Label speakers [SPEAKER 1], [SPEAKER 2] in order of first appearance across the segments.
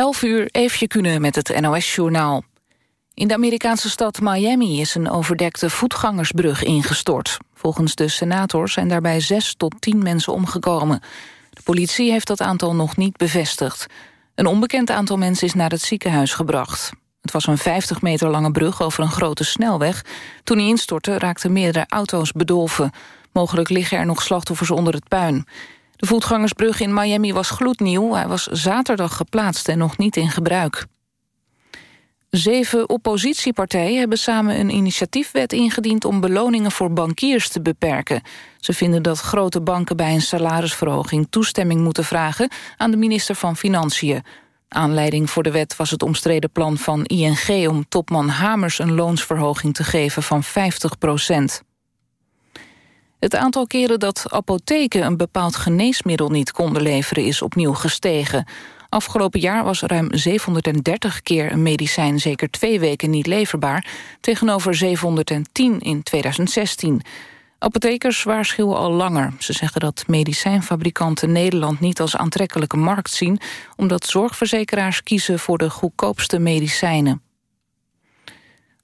[SPEAKER 1] 11 uur, Eefje Kunnen met het NOS-journaal. In de Amerikaanse stad Miami is een overdekte voetgangersbrug ingestort. Volgens de senator zijn daarbij 6 tot 10 mensen omgekomen. De politie heeft dat aantal nog niet bevestigd. Een onbekend aantal mensen is naar het ziekenhuis gebracht. Het was een 50 meter lange brug over een grote snelweg. Toen hij instortte raakten meerdere auto's bedolven. Mogelijk liggen er nog slachtoffers onder het puin. De voetgangersbrug in Miami was gloednieuw. Hij was zaterdag geplaatst en nog niet in gebruik. Zeven oppositiepartijen hebben samen een initiatiefwet ingediend... om beloningen voor bankiers te beperken. Ze vinden dat grote banken bij een salarisverhoging... toestemming moeten vragen aan de minister van Financiën. Aanleiding voor de wet was het omstreden plan van ING... om topman Hamers een loonsverhoging te geven van 50 procent. Het aantal keren dat apotheken een bepaald geneesmiddel niet konden leveren is opnieuw gestegen. Afgelopen jaar was ruim 730 keer een medicijn zeker twee weken niet leverbaar, tegenover 710 in 2016. Apothekers waarschuwen al langer. Ze zeggen dat medicijnfabrikanten Nederland niet als aantrekkelijke markt zien... omdat zorgverzekeraars kiezen voor de goedkoopste medicijnen.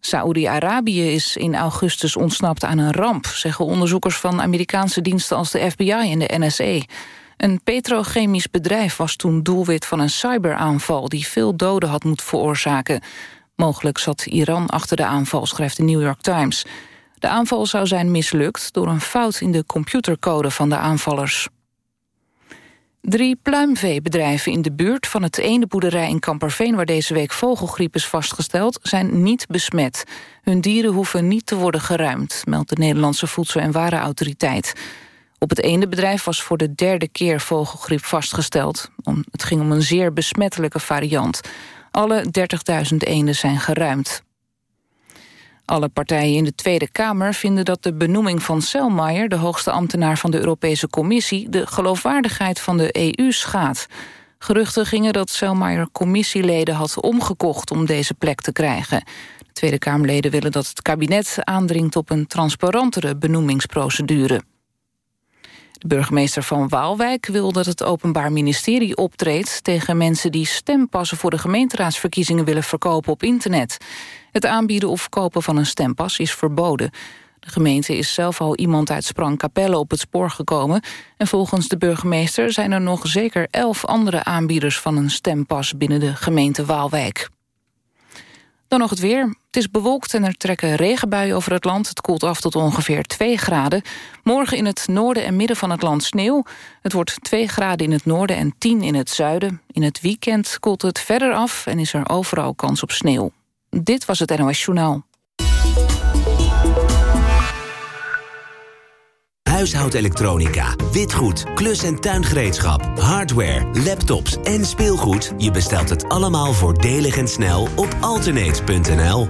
[SPEAKER 1] Saoedi-Arabië is in augustus ontsnapt aan een ramp... zeggen onderzoekers van Amerikaanse diensten als de FBI en de NSA. Een petrochemisch bedrijf was toen doelwit van een cyberaanval... die veel doden had moeten veroorzaken. Mogelijk zat Iran achter de aanval, schrijft de New York Times. De aanval zou zijn mislukt door een fout in de computercode van de aanvallers. Drie pluimveebedrijven in de buurt van het ene boerderij in Kamperveen... waar deze week vogelgriep is vastgesteld, zijn niet besmet. Hun dieren hoeven niet te worden geruimd, meldt de Nederlandse Voedsel- en Warenautoriteit. Op het ene bedrijf was voor de derde keer vogelgriep vastgesteld. Het ging om een zeer besmettelijke variant. Alle 30.000 eenden zijn geruimd. Alle partijen in de Tweede Kamer vinden dat de benoeming van Selmayr... de hoogste ambtenaar van de Europese Commissie... de geloofwaardigheid van de EU schaadt. Geruchten gingen dat Selmayr commissieleden had omgekocht... om deze plek te krijgen. De Tweede Kamerleden willen dat het kabinet aandringt... op een transparantere benoemingsprocedure. De burgemeester van Waalwijk wil dat het Openbaar Ministerie optreedt... tegen mensen die stempassen voor de gemeenteraadsverkiezingen willen verkopen op internet. Het aanbieden of kopen van een stempas is verboden. De gemeente is zelf al iemand uit Sprangkapelle op het spoor gekomen... en volgens de burgemeester zijn er nog zeker elf andere aanbieders van een stempas binnen de gemeente Waalwijk. Dan nog het weer. Het is bewolkt en er trekken regenbuien over het land. Het koelt af tot ongeveer 2 graden. Morgen in het noorden en midden van het land sneeuw. Het wordt 2 graden in het noorden en 10 in het zuiden. In het weekend koelt het verder af en is er overal kans op sneeuw. Dit was het NOS Journaal.
[SPEAKER 2] Huishoudelektronica, witgoed, klus- en tuingereedschap, hardware, laptops en speelgoed. Je bestelt het allemaal voordelig en snel op alternate.nl.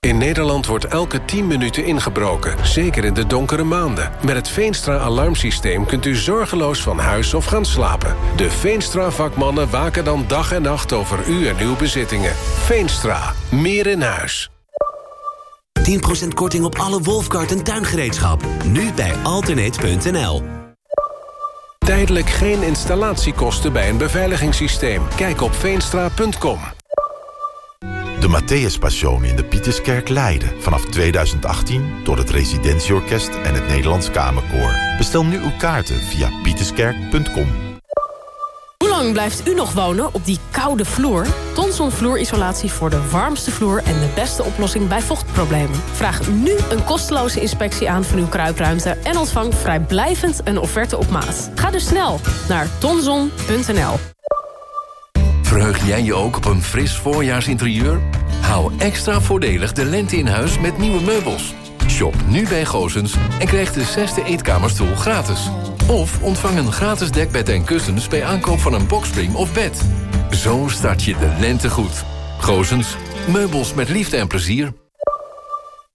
[SPEAKER 3] In Nederland wordt elke 10 minuten ingebroken, zeker in de donkere maanden. Met het Veenstra-alarmsysteem kunt u zorgeloos van huis of gaan slapen. De Veenstra-vakmannen waken dan dag en nacht over u en uw bezittingen. Veenstra, meer in huis.
[SPEAKER 2] 10% korting op alle Wolfkart en tuingereedschap. Nu bij alternate.nl.
[SPEAKER 3] Tijdelijk geen installatiekosten bij een beveiligingssysteem. Kijk op veenstra.com.
[SPEAKER 4] De Matthäus Passion in de Pieterskerk Leiden. Vanaf 2018 door het Residentieorkest en het Nederlands Kamerkoor. Bestel nu uw kaarten via pieterskerk.com.
[SPEAKER 5] Blijft u nog wonen op die koude vloer? Tonson vloerisolatie voor de warmste vloer en de beste oplossing bij vochtproblemen. Vraag nu een kosteloze inspectie aan van uw kruipruimte... en ontvang vrijblijvend een offerte op maat. Ga dus snel naar tonson.nl.
[SPEAKER 6] Verheug jij je ook op een fris voorjaarsinterieur? Hou extra voordelig de lente in huis met nieuwe meubels. Shop nu bij Goosens en krijg de zesde eetkamerstoel gratis. Of ontvang een gratis dekbed en kussens bij aankoop van een boxspring of bed. Zo start je de lente goed. Goosens, meubels met liefde en plezier.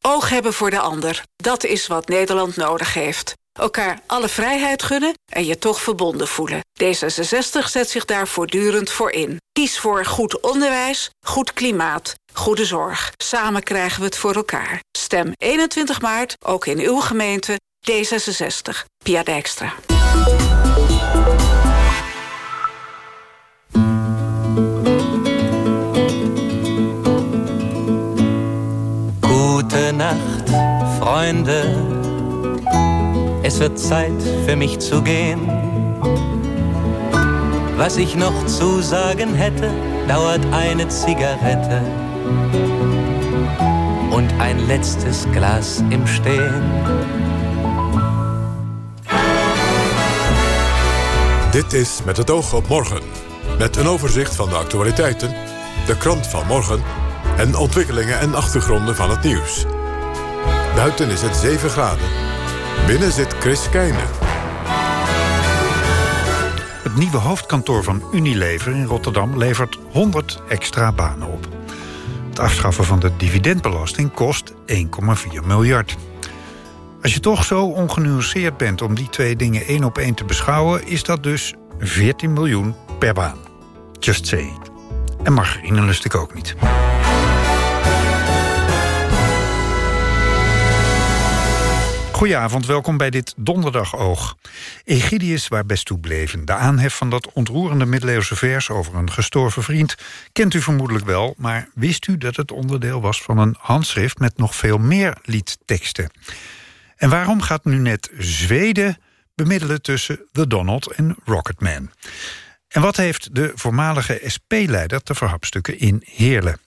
[SPEAKER 7] Oog hebben voor de ander, dat is wat Nederland nodig heeft. Elkaar alle vrijheid gunnen en je toch verbonden voelen. D66 zet zich daar voortdurend voor in. Kies voor goed onderwijs, goed klimaat, Goede zorg. Samen krijgen we het voor elkaar. Stem 21 maart, ook in uw gemeente, D66. Pia Dijkstra.
[SPEAKER 8] Gute Nacht, Freunde. Es wird Zeit für mich zu gehen. Was ich noch zu sagen hätte, dauert eine Zigarette und ein letztes Glas im Stehen.
[SPEAKER 9] Dit is Met het oog op morgen. Met een overzicht van de actualiteiten, de krant van morgen... en ontwikkelingen en achtergronden van het nieuws. Buiten is het 7 graden. Binnen zit Chris Keijnen.
[SPEAKER 10] Het nieuwe hoofdkantoor van Unilever in Rotterdam levert 100 extra banen op. Afschaffen van de dividendbelasting kost 1,4 miljard. Als je toch zo ongenuanceerd bent om die twee dingen één op één te beschouwen... is dat dus 14 miljoen per baan. Just say. En margarine lust ik ook niet. Goedenavond, welkom bij dit Donderdagoog. Egidius waar best toe bleven. De aanhef van dat ontroerende middeleeuwse vers over een gestorven vriend... kent u vermoedelijk wel, maar wist u dat het onderdeel was van een handschrift... met nog veel meer liedteksten? En waarom gaat nu net Zweden bemiddelen tussen The Donald en Rocketman? En wat heeft de voormalige SP-leider te verhapstukken in Heerlen?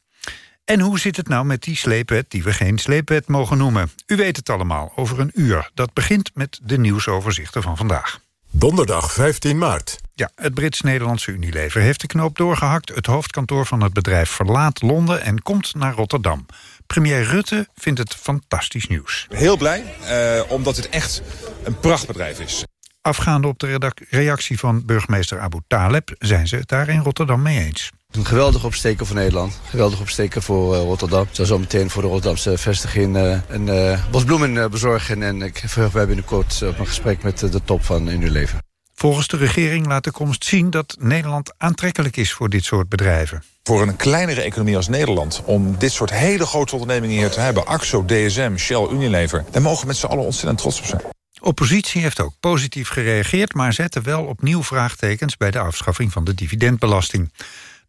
[SPEAKER 10] En hoe zit het nou met die sleepwet die we geen sleepwet mogen noemen? U weet het allemaal, over een uur. Dat begint met de nieuwsoverzichten van vandaag.
[SPEAKER 9] Donderdag 15 maart.
[SPEAKER 10] Ja, het Brits-Nederlandse Unilever heeft de knoop doorgehakt. Het hoofdkantoor van het bedrijf verlaat Londen en komt naar Rotterdam. Premier Rutte vindt het fantastisch nieuws.
[SPEAKER 11] Heel blij, eh, omdat het echt een prachtbedrijf is.
[SPEAKER 10] Afgaande op de reactie van burgemeester Abu Taleb... zijn ze het daar in Rotterdam mee eens.
[SPEAKER 12] Een geweldig opsteken voor Nederland. Geweldig opsteken voor uh, Rotterdam. Ik zal zo meteen voor de Rotterdamse vestiging uh, een uh, bos bloemen bezorgen. En ik verheug mij binnenkort op een gesprek met de top van Unilever.
[SPEAKER 10] Volgens de regering laat de komst zien dat Nederland aantrekkelijk is voor dit soort bedrijven.
[SPEAKER 11] Voor een kleinere economie als Nederland, om dit soort hele grote ondernemingen hier te hebben... AXO, DSM, Shell, Unilever, daar mogen we met z'n allen ontzettend trots op zijn.
[SPEAKER 10] Oppositie heeft ook positief gereageerd... maar zette wel opnieuw vraagtekens bij de afschaffing van de dividendbelasting.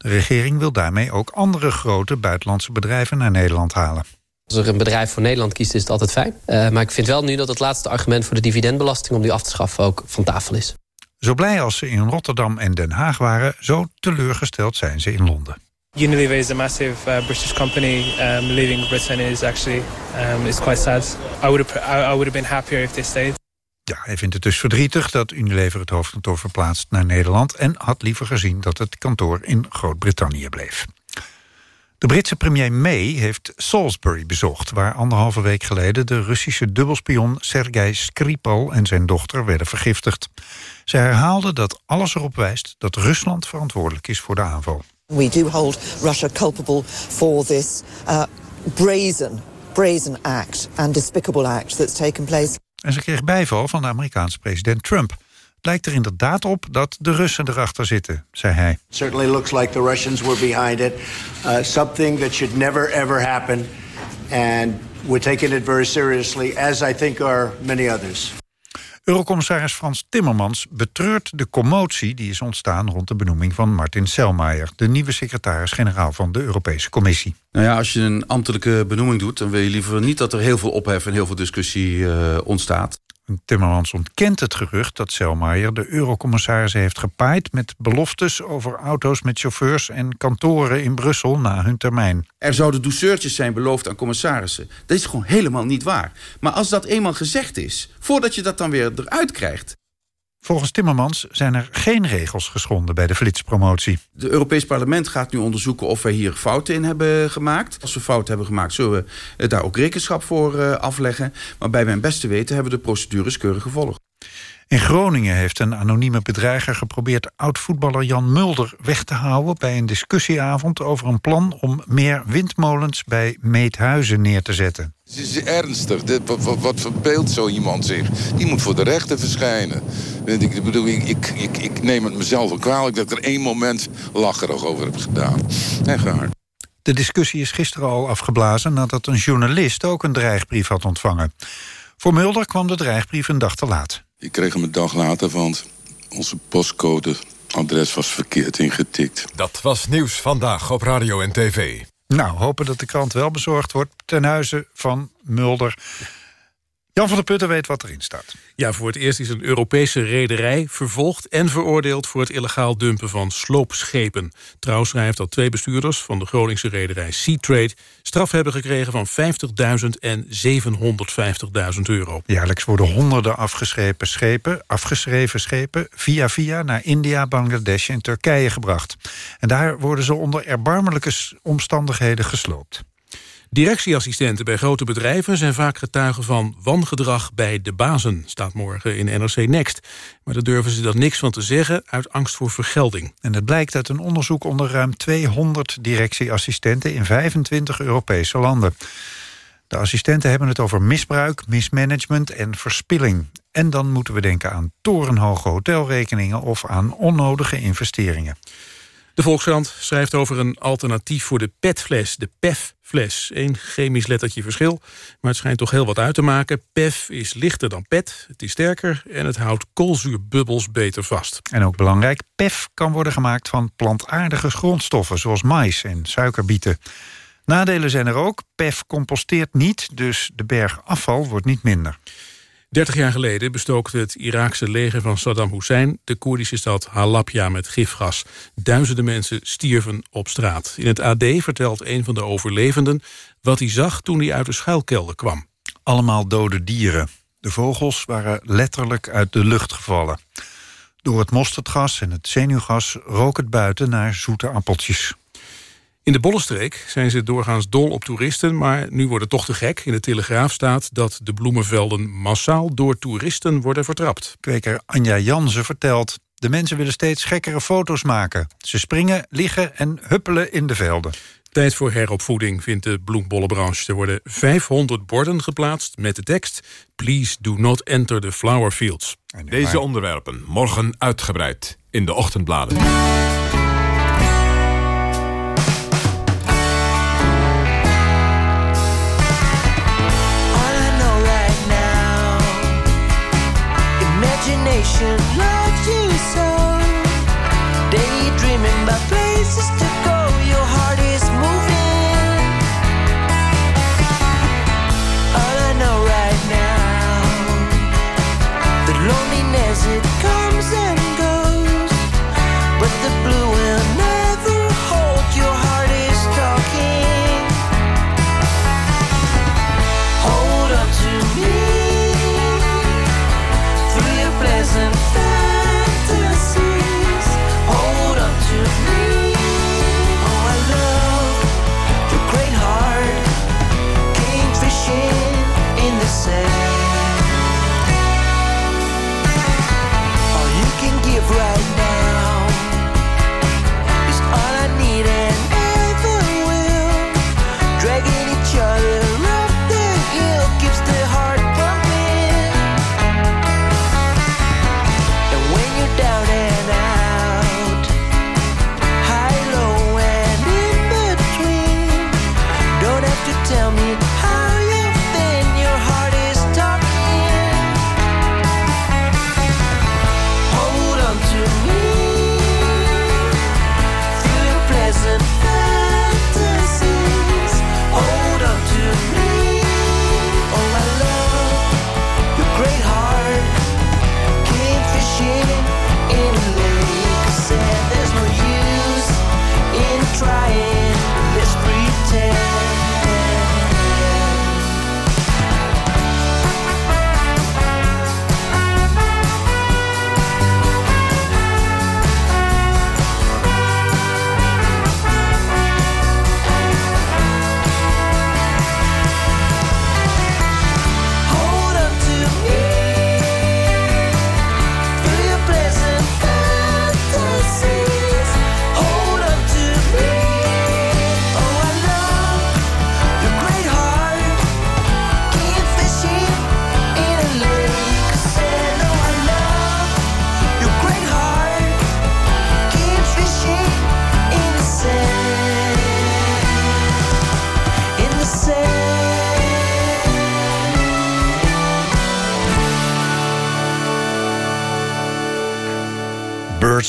[SPEAKER 10] De regering wil daarmee ook andere grote buitenlandse bedrijven naar Nederland halen.
[SPEAKER 13] Als er een bedrijf voor Nederland kiest, is het altijd fijn. Uh, maar ik vind wel nu dat het laatste argument voor de dividendbelasting... om die af te schaffen ook van tafel is.
[SPEAKER 10] Zo blij als ze in Rotterdam en Den Haag waren... zo teleurgesteld zijn ze in Londen.
[SPEAKER 14] Unilever is a massive uh, British company. Um, leaving Britain is actually um, is quite sad. I would have I would have been happier if they stayed.
[SPEAKER 10] Ja, hij vindt het dus verdrietig dat Unilever het hoofdkantoor verplaatst naar Nederland... en had liever gezien dat het kantoor in Groot-Brittannië bleef. De Britse premier May heeft Salisbury bezocht... waar anderhalve week geleden de Russische dubbelspion Sergei Skripal en zijn dochter werden vergiftigd. Ze herhaalde dat alles erop wijst dat Rusland verantwoordelijk is voor de aanval.
[SPEAKER 15] We do hold Russia culpable for this uh, brazen, brazen act and despicable act that's taken place.
[SPEAKER 10] En ze kreeg bijval van de Amerikaanse president Trump. Het lijkt er inderdaad op dat de Russen erachter zitten, zei hij.
[SPEAKER 16] Certainly looks like the Russians were behind it. Uh, something that should never ever happen. And we're taking it very seriously, as I think are many others.
[SPEAKER 10] Eurocommissaris Frans Timmermans betreurt de commotie... die is ontstaan rond de benoeming van Martin Selmayr... de nieuwe secretaris-generaal van de Europese Commissie.
[SPEAKER 17] Nou ja, als je een ambtelijke benoeming doet... dan wil je liever niet dat er heel veel ophef en heel veel discussie uh, ontstaat.
[SPEAKER 10] Timmermans ontkent het gerucht dat Selmayr de eurocommissaris heeft gepaaid... met beloftes over auto's met chauffeurs en kantoren in Brussel na hun termijn.
[SPEAKER 17] Er zouden douceurtjes zijn beloofd aan commissarissen. Dat is gewoon helemaal niet waar. Maar als dat eenmaal gezegd is, voordat je dat dan weer eruit krijgt...
[SPEAKER 10] Volgens Timmermans zijn er geen regels geschonden bij de flitspromotie.
[SPEAKER 17] Het Europees Parlement gaat nu onderzoeken of wij hier fouten in hebben gemaakt. Als we fouten hebben gemaakt, zullen we daar ook rekenschap voor uh, afleggen. Maar bij mijn beste weten hebben we de procedures keurig gevolgd.
[SPEAKER 10] In Groningen heeft een anonieme bedreiger geprobeerd oud-voetballer Jan Mulder weg te houden bij een discussieavond over een plan om meer windmolens bij Meethuizen neer te zetten.
[SPEAKER 18] Het is ernstig. Dit, wat, wat verbeeldt zo iemand zich? Die moet voor de rechter verschijnen. Ik, bedoel, ik, ik, ik, ik neem het mezelf kwalijk dat ik er één moment lacherig over heb gedaan. Echt waar.
[SPEAKER 10] De discussie is gisteren al afgeblazen nadat een journalist ook een dreigbrief had ontvangen. Voor Mulder kwam de dreigbrief een dag te laat.
[SPEAKER 18] Ik kreeg hem een dag later, want onze postcode adres was verkeerd ingetikt.
[SPEAKER 9] Dat was nieuws vandaag op radio en tv.
[SPEAKER 10] Nou, hopen dat de krant wel bezorgd wordt ten huize van Mulder. Jan van der Putten weet wat erin staat.
[SPEAKER 19] Ja, voor het eerst is een Europese rederij vervolgd en veroordeeld... voor het illegaal dumpen van sloopschepen. Trouw schrijft dat twee bestuurders van de Groningse rederij Seatrade... straf hebben gekregen van 50.000 en 750.000 euro.
[SPEAKER 10] Jaarlijks worden honderden afgeschreven schepen, afgeschreven schepen... via via naar India, Bangladesh en Turkije gebracht. En daar worden ze onder erbarmelijke omstandigheden gesloopt.
[SPEAKER 19] Directieassistenten bij grote bedrijven zijn vaak getuigen van wangedrag bij de bazen, staat morgen in NRC Next. Maar daar durven ze dan niks van te zeggen uit angst voor vergelding.
[SPEAKER 10] En het blijkt uit een onderzoek onder ruim 200 directieassistenten in 25 Europese landen. De assistenten hebben het over misbruik, mismanagement en verspilling. En dan moeten we denken aan torenhoge hotelrekeningen of aan onnodige investeringen.
[SPEAKER 19] De Volkskrant schrijft over een alternatief voor de petfles, de PEF-fles. Eén chemisch lettertje verschil, maar het schijnt toch heel wat uit te maken. PEF is lichter dan PET, het is sterker en het houdt koolzuurbubbels beter vast.
[SPEAKER 10] En ook belangrijk, PEF kan worden gemaakt van plantaardige grondstoffen... zoals mais en suikerbieten. Nadelen zijn er ook. PEF composteert niet, dus de berg afval wordt niet minder.
[SPEAKER 19] 30 jaar geleden bestookte het Iraakse leger van Saddam Hussein... de Koerdische stad Halabja met gifgas. Duizenden mensen stierven op straat. In het AD vertelt een van de overlevenden wat hij zag toen hij uit de schuilkelder kwam.
[SPEAKER 10] Allemaal dode dieren. De vogels waren letterlijk uit de lucht gevallen. Door het mosterdgas en het zenuwgas rook het buiten naar zoete appeltjes.
[SPEAKER 19] In de Bollenstreek zijn ze doorgaans dol op toeristen... maar nu wordt het toch te gek. In de Telegraaf staat dat de bloemenvelden massaal door toeristen worden vertrapt.
[SPEAKER 10] Kweker Anja Jansen vertelt... de mensen willen steeds gekkere foto's maken. Ze springen, liggen en huppelen in de velden.
[SPEAKER 19] Tijd voor heropvoeding, vindt de bloembollenbranche. Er worden 500 borden geplaatst met de tekst... Please do not enter the flower fields.
[SPEAKER 20] Deze onderwerpen morgen uitgebreid in de ochtendbladen.
[SPEAKER 21] second say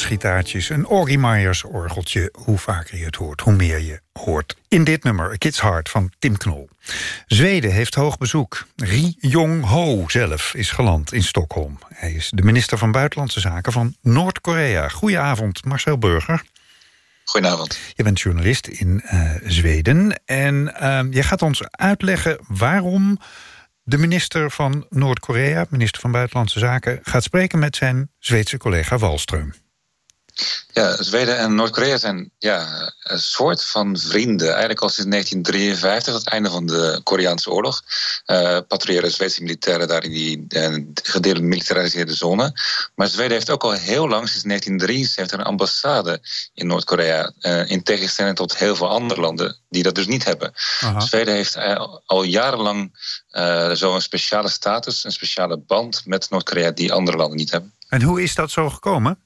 [SPEAKER 10] Edwards-gitaartjes, een Augie Myers-orgeltje. Hoe vaker je het hoort, hoe meer je hoort. In dit nummer, A Kid's Heart van Tim Knol. Zweden heeft hoog bezoek. Ri Jong-ho zelf is geland in Stockholm. Hij is de minister van Buitenlandse Zaken van Noord-Korea. Goedenavond, Marcel Burger.
[SPEAKER 22] Goedenavond.
[SPEAKER 10] Je bent journalist in uh, Zweden. En uh, je gaat ons uitleggen waarom de minister van Noord-Korea... minister van Buitenlandse Zaken... gaat spreken met zijn Zweedse collega Wallström.
[SPEAKER 22] Ja, Zweden en Noord-Korea zijn ja, een soort van vrienden. Eigenlijk al sinds 1953, het einde van de Koreaanse oorlog. Uh, patrouilleren Zweedse militairen daar in die uh, gedeeltelijk militariseerde zone. Maar Zweden heeft ook al heel lang, sinds 1973, een ambassade in Noord-Korea. Uh, in tegenstelling tot heel veel andere landen die dat dus niet hebben. Aha. Zweden heeft al jarenlang zo'n speciale status, een speciale band met Noord-Korea die andere landen niet hebben.
[SPEAKER 10] En hoe is dat zo gekomen?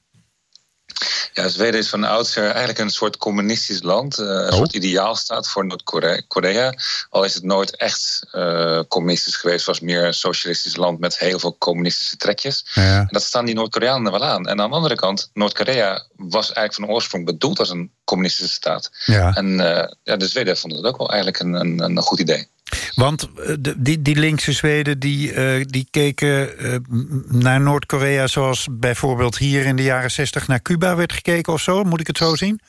[SPEAKER 22] Ja, Zweden is van oudsher eigenlijk een soort communistisch land. Uh, een oh. soort ideaalstaat voor Noord-Korea. Al is het nooit echt uh, communistisch geweest. Het was meer een socialistisch land met heel veel communistische trekjes. Ja. En dat staan die Noord-Koreanen wel aan. En aan de andere kant, Noord-Korea was eigenlijk van oorsprong bedoeld als een communistische staat. Ja. En uh, ja, de Zweden vonden dat ook wel eigenlijk een, een, een goed idee.
[SPEAKER 10] Want die, die linkse Zweden die, uh, die keken uh, naar Noord-Korea... zoals bijvoorbeeld hier in de jaren 60 naar Cuba werd gekeken of zo. Moet ik het zo zien?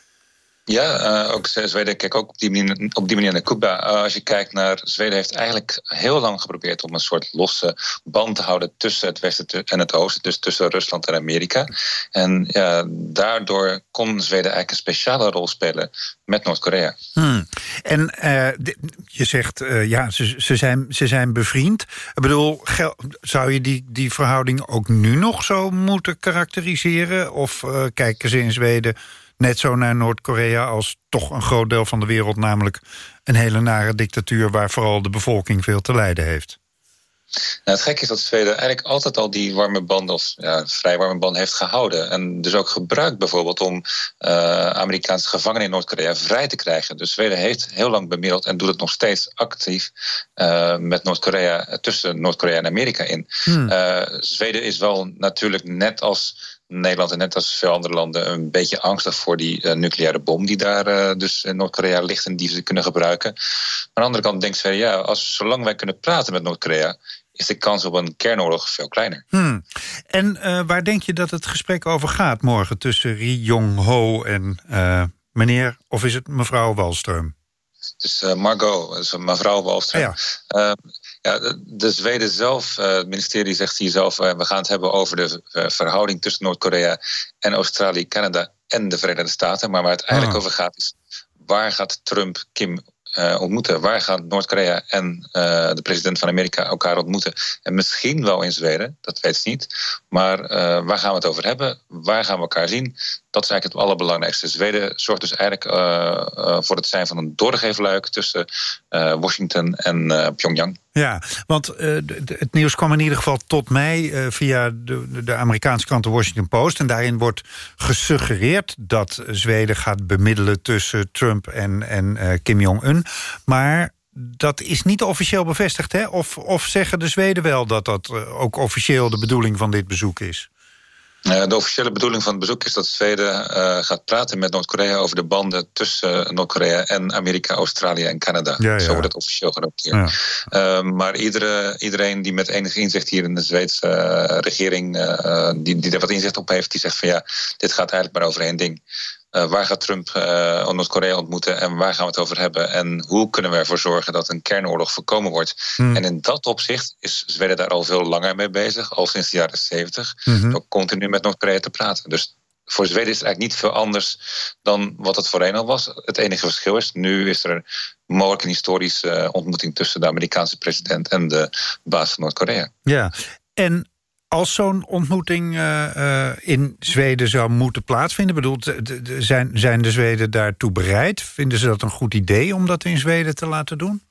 [SPEAKER 22] Ja, uh, ook Zweden kijkt ook op die manier, op die manier naar Cuba. Uh, als je kijkt naar Zweden heeft eigenlijk heel lang geprobeerd om een soort losse band te houden tussen het westen en het oosten, dus tussen Rusland en Amerika. En ja, daardoor kon Zweden eigenlijk een speciale rol spelen met Noord-Korea.
[SPEAKER 10] Hmm. En uh, je zegt, ja, ze, ze, zijn, ze zijn bevriend. Ik bedoel, zou je die, die verhouding ook nu nog zo moeten karakteriseren? Of kijken ze in Zweden net zo naar Noord-Korea als toch een groot deel van de wereld... namelijk een hele nare dictatuur waar vooral de bevolking veel te lijden heeft.
[SPEAKER 22] Nou, het gekke is dat Zweden eigenlijk altijd al die warme band, of ja, vrij warme band heeft gehouden. En dus ook gebruikt bijvoorbeeld om uh, Amerikaanse gevangenen in Noord-Korea vrij te krijgen. Dus Zweden heeft heel lang bemiddeld en doet het nog steeds actief uh, met Noord-Korea, tussen Noord-Korea en Amerika in. Hmm. Uh, Zweden is wel natuurlijk net als Nederland en net als veel andere landen een beetje angstig voor die uh, nucleaire bom die daar uh, dus in Noord-Korea ligt en die ze kunnen gebruiken. Maar aan de andere kant denkt ze, ja, als, zolang wij kunnen praten met Noord-Korea, is de kans op een kernoorlog veel kleiner.
[SPEAKER 10] Hmm. En uh, waar denk je dat het gesprek over gaat morgen tussen Ri Jong-ho en meneer, of is het mevrouw Wallström?
[SPEAKER 22] Dus Margot, dus mevrouw Wallström. Ja. Ja, de Zweden zelf, uh, het ministerie zegt hier zelf... Uh, we gaan het hebben over de uh, verhouding tussen Noord-Korea en Australië, Canada en de Verenigde Staten. Maar waar het eigenlijk ah. over gaat is... waar gaat Trump Kim ontmoeten? Waar gaat Noord-Korea en de president van Amerika elkaar ontmoeten? En misschien wel in Zweden, dat weet ze niet. Maar waar gaan we het over hebben? Waar gaan we elkaar zien? Dat is eigenlijk het allerbelangrijkste. Zweden zorgt dus eigenlijk voor het zijn van een doorgeefluik... tussen Washington en Pyongyang.
[SPEAKER 10] Ja, want het nieuws kwam in ieder geval tot mij via de, de Amerikaanse krant de Washington Post. En daarin wordt gesuggereerd dat Zweden gaat bemiddelen tussen Trump en, en Kim Jong-un. Maar dat is niet officieel bevestigd, hè? Of, of zeggen de Zweden wel dat dat ook officieel de bedoeling van dit bezoek is?
[SPEAKER 22] De officiële bedoeling van het bezoek is dat Zweden uh, gaat praten met Noord-Korea over de banden tussen Noord-Korea en Amerika, Australië en Canada. Ja, ja. Zo wordt het officieel gerapporteerd. Ja. Uh, maar iedere, iedereen die met enig inzicht hier in de Zweedse regering, die, die er wat inzicht op heeft, die zegt van ja, dit gaat eigenlijk maar over één ding. Uh, waar gaat Trump uh, Noord-Korea ontmoeten en waar gaan we het over hebben? En hoe kunnen we ervoor zorgen dat een kernoorlog voorkomen wordt? Hmm. En in dat opzicht is Zweden daar al veel langer mee bezig, al sinds de jaren 70, mm-hmm. door continu met Noord-Korea te praten. Dus voor Zweden is het eigenlijk niet veel anders dan wat het voorheen al was. Het enige verschil is, nu is er mogelijk een historische ontmoeting tussen de Amerikaanse president en de baas van Noord-Korea.
[SPEAKER 10] Ja, en als zo'n ontmoeting uh, uh, in Zweden zou moeten plaatsvinden... bedoelt, zijn, zijn de Zweden daartoe bereid? Vinden ze dat een goed idee om dat in Zweden te laten doen?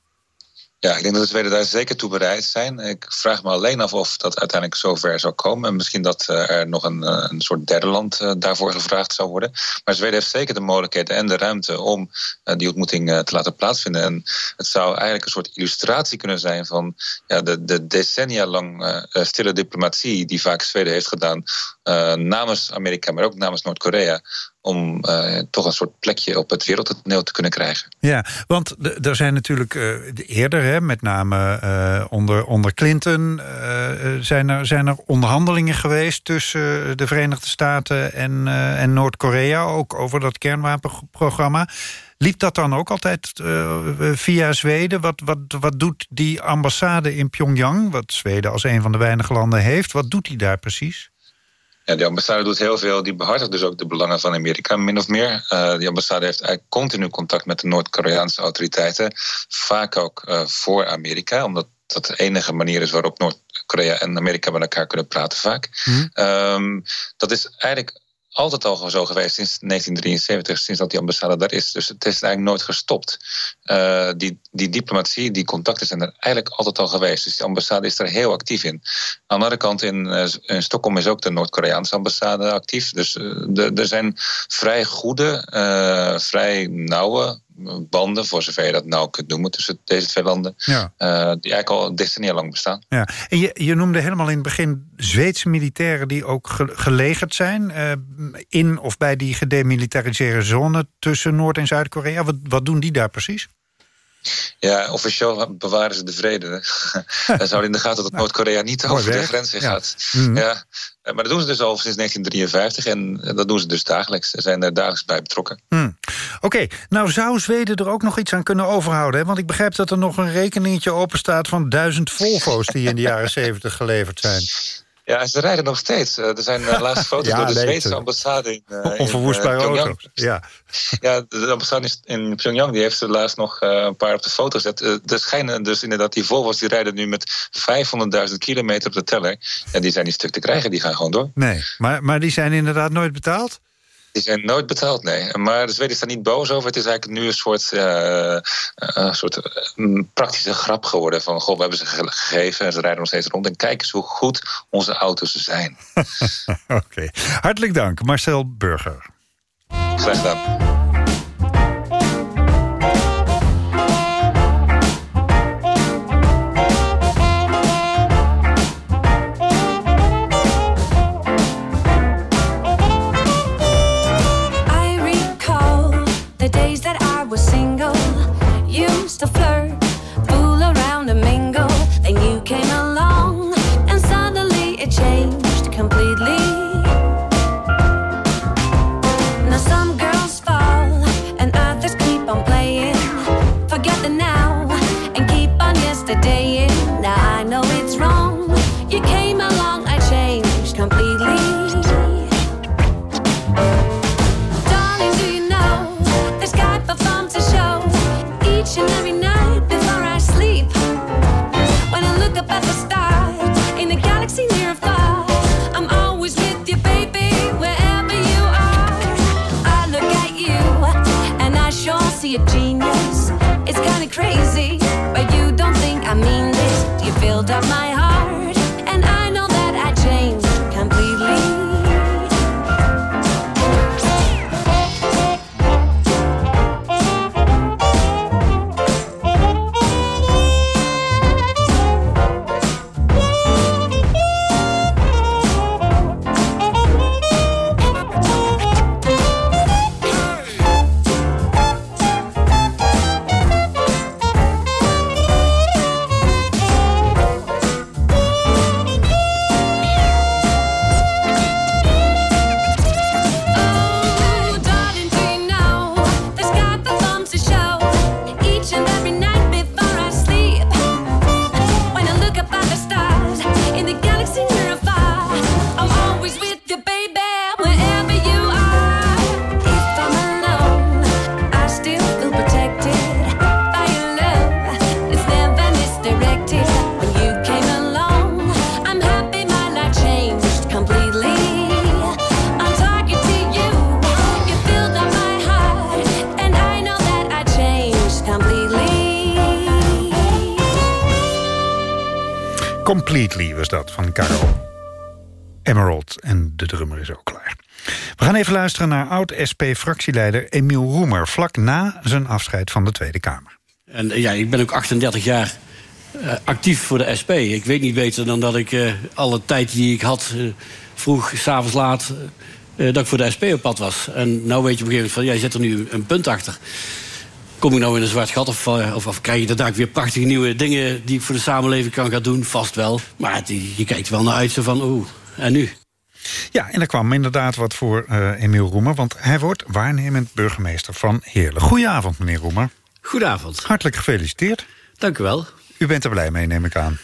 [SPEAKER 22] Ja, ik denk dat de Zweden daar zeker toe bereid zijn. Ik vraag me alleen af of dat uiteindelijk zover zou komen. En misschien dat eh, er nog een, eh, een soort derde land eh, daarvoor gevraagd zou worden. Maar Zweden heeft zeker de mogelijkheden en de ruimte om die ontmoeting te laten plaatsvinden. En het zou eigenlijk een soort illustratie kunnen zijn van ja, de, de decennia lang stille diplomatie die vaak Zweden heeft gedaan namens Amerika, maar ook namens Noord-Korea om uh, toch een soort plekje op het wereldtoneel te kunnen krijgen.
[SPEAKER 10] Ja, want er zijn natuurlijk uh, eerder, hè, met name uh, onder, onder Clinton... zijn, er, zijn er onderhandelingen geweest tussen de Verenigde Staten en, en Noord-Korea... ook over dat kernwapenprogramma. Liep dat dan ook altijd via Zweden? Wat, wat, wat doet die ambassade in Pyongyang, wat Zweden als een van de weinige landen heeft... wat doet die daar precies?
[SPEAKER 22] Ja, die ambassade doet heel veel. Die behartigt dus ook de belangen van Amerika, min of meer. Uh, die ambassade heeft eigenlijk continu contact met de Noord-Koreaanse autoriteiten. Vaak ook uh, voor Amerika, omdat dat de enige manier is waarop Noord-Korea en Amerika met elkaar kunnen praten vaak. Mm. Um, dat is eigenlijk altijd al zo geweest sinds 1973, sinds dat die ambassade daar is. Dus het is eigenlijk nooit gestopt. Uh, die, die diplomatie, die contacten zijn er eigenlijk altijd al geweest. Dus die ambassade is er heel actief in. Aan de andere kant, in, uh, in Stockholm is ook de Noord-Koreaanse ambassade actief. Dus uh, er zijn vrij goede, vrij nauwe banden, voor zover je dat nou kunt noemen, tussen deze twee landen, ja. uh, die eigenlijk al decennia lang bestaan.
[SPEAKER 10] Ja. En je, je noemde helemaal in het begin Zweedse militairen die ook gelegerd zijn uh, in of bij die gedemilitariseerde zone tussen Noord- en Zuid-Korea. Wat, wat doen die daar precies?
[SPEAKER 22] Ja, officieel bewaren ze de vrede. Dan zou in de gaten dat Noord-Korea niet over de grenzen gaat. Mhm. Ja. Maar dat doen ze dus al sinds 1953 en dat doen ze dus dagelijks. Ze zijn er dagelijks bij betrokken.
[SPEAKER 10] Hmm. Oké, nou zou Zweden er ook nog iets aan kunnen overhouden? Hè? Want ik begrijp dat er nog een rekeningetje open staat van duizend Volvo's die in de jaren 70 geleverd zijn.
[SPEAKER 22] Ja, ze rijden nog steeds. Eh, er zijn uh, laatste foto's door de Zweedse ambassade in, uh,
[SPEAKER 10] Onverwoestbare auto's.
[SPEAKER 22] Ja. ja, de ambassade in Pyongyang die heeft er laatst nog een paar op de foto gezet. er schijnen dus inderdaad die Volvo's die rijden nu met 500.000 kilometer op de teller. En die zijn niet stuk te krijgen, die gaan gewoon door.
[SPEAKER 10] Nee, maar, maar die zijn inderdaad nooit betaald?
[SPEAKER 22] Die zijn nooit betaald, nee. Maar de Zweden staan niet boos over. Het is eigenlijk nu een soort, uh, een soort praktische grap geworden. Van, goh, we hebben ze gegeven en ze rijden nog steeds rond. En kijk eens hoe goed onze auto's zijn.
[SPEAKER 10] Oké. Hartelijk dank, Marcel Burger.
[SPEAKER 22] Graag gedaan.
[SPEAKER 10] The days that I Completely was dat van Carol Emerald. En de drummer is ook klaar. We gaan even luisteren naar oud-SP-fractieleider Emiel Roemer... vlak na zijn afscheid van de Tweede Kamer.
[SPEAKER 23] En eh, ja, ik ben ook 38 jaar uh, actief voor de SP. Ik weet niet beter dan dat ik uh, alle tijd die ik had... Vroeg, s'avonds laat, dat ik voor de SP op pad was. En nou weet je op een gegeven moment van... jij zet er nu een punt achter. Kom ik nou in een zwart gat of, of, of krijg je daarna weer prachtige nieuwe dingen... die ik voor de samenleving kan gaan doen? Vast wel. Maar die, je kijkt wel naar uit zo van, oeh, en nu?
[SPEAKER 10] Ja, en er kwam inderdaad wat voor uh, Emiel Roemer... want hij wordt waarnemend burgemeester van Heerlen. Goedenavond, meneer Roemer.
[SPEAKER 23] Goedenavond.
[SPEAKER 10] Hartelijk gefeliciteerd.
[SPEAKER 23] Dank u wel.
[SPEAKER 10] U bent er blij mee, neem ik aan.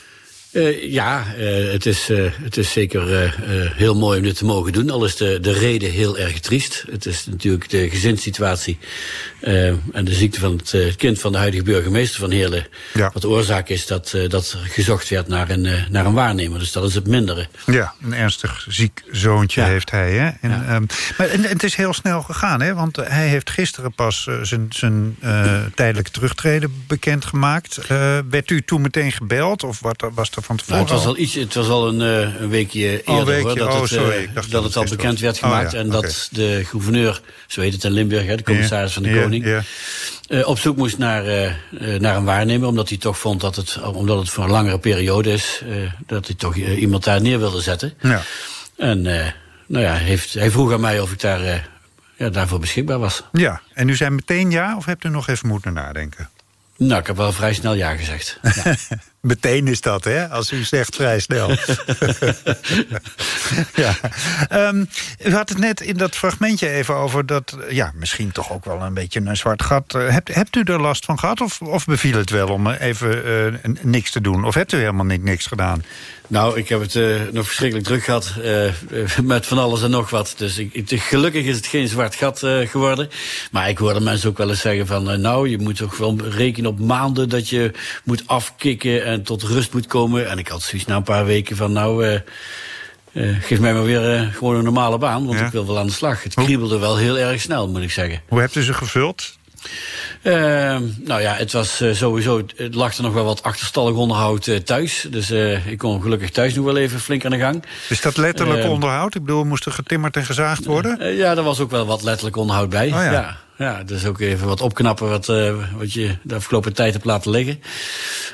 [SPEAKER 23] Uh, ja, uh, het, is, uh, het is zeker heel mooi om dit te mogen doen. Al is de, de reden heel erg triest. Het is natuurlijk de gezinssituatie en de ziekte van het kind van de huidige burgemeester van Heerlen. Ja. Wat de oorzaak is dat, dat er gezocht werd naar een, naar een waarnemer. Dus dat is het mindere.
[SPEAKER 10] Ja, een ernstig ziek zoontje ja. heeft hij. Hè? En, ja. um, maar en, het is heel snel gegaan, hè? want hij heeft gisteren pas zijn, zijn tijdelijke terugtreden bekendgemaakt. werd u toen meteen gebeld of wat was er van tevoren?
[SPEAKER 23] Nou, het was al iets, het was al een, uh, een weekje eerder
[SPEAKER 10] weekje.
[SPEAKER 23] hoor, dat,
[SPEAKER 10] oh,
[SPEAKER 23] het,
[SPEAKER 10] sorry.
[SPEAKER 23] uh, dat, dat het al bekend werd gemaakt. Oh, ja. En okay. dat de gouverneur, zo heet het in Limburg, hè, de commissaris van de
[SPEAKER 10] yeah.
[SPEAKER 23] Uh, op zoek moest naar, naar een waarnemer. Omdat hij toch vond dat het, omdat het voor een langere periode is, dat hij toch iemand daar neer wilde zetten.
[SPEAKER 10] Ja.
[SPEAKER 23] En nou ja, heeft, hij vroeg aan mij of ik daar, ja, daarvoor beschikbaar was.
[SPEAKER 10] Ja, en u zei meteen ja of hebt u nog even moeten nadenken?
[SPEAKER 23] Nou, ik heb wel vrij snel ja gezegd. Ja.
[SPEAKER 10] Meteen is dat, hè? Als u zegt vrij snel. ja. Um, u had het net in dat fragmentje even over dat... ja, misschien toch ook wel een beetje een zwart gat. Uh, hebt, hebt u er last van gehad of, of beviel het wel om even uh, niks te doen? Of hebt u helemaal niet, niks gedaan?
[SPEAKER 23] Nou, ik heb het uh, nog verschrikkelijk druk gehad uh, met van alles en nog wat. Dus ik, ik, gelukkig is het geen zwart gat uh, geworden. Maar ik hoorde mensen ook wel eens zeggen van... nou, je moet toch wel rekenen op maanden dat je moet afkicken... en tot rust moet komen. En ik had zoiets na een paar weken van... nou, geef mij maar weer gewoon een normale baan, want ja. ik wil wel aan de slag. Het kriebelde wel heel erg snel, moet ik zeggen.
[SPEAKER 10] Hoe hebt u ze gevuld?
[SPEAKER 23] Uh, nou ja, het was sowieso, het lag er nog wel wat achterstallig onderhoud thuis. Dus ik kon gelukkig thuis nog wel even flink aan de gang.
[SPEAKER 10] Is dat letterlijk onderhoud? Ik bedoel, moest er getimmerd en gezaagd worden?
[SPEAKER 23] ja, er was ook wel wat letterlijk onderhoud bij.
[SPEAKER 10] Oh, ja.
[SPEAKER 23] ja. Ja, dus ook even wat opknappen wat, uh, wat je de afgelopen tijd hebt laten liggen.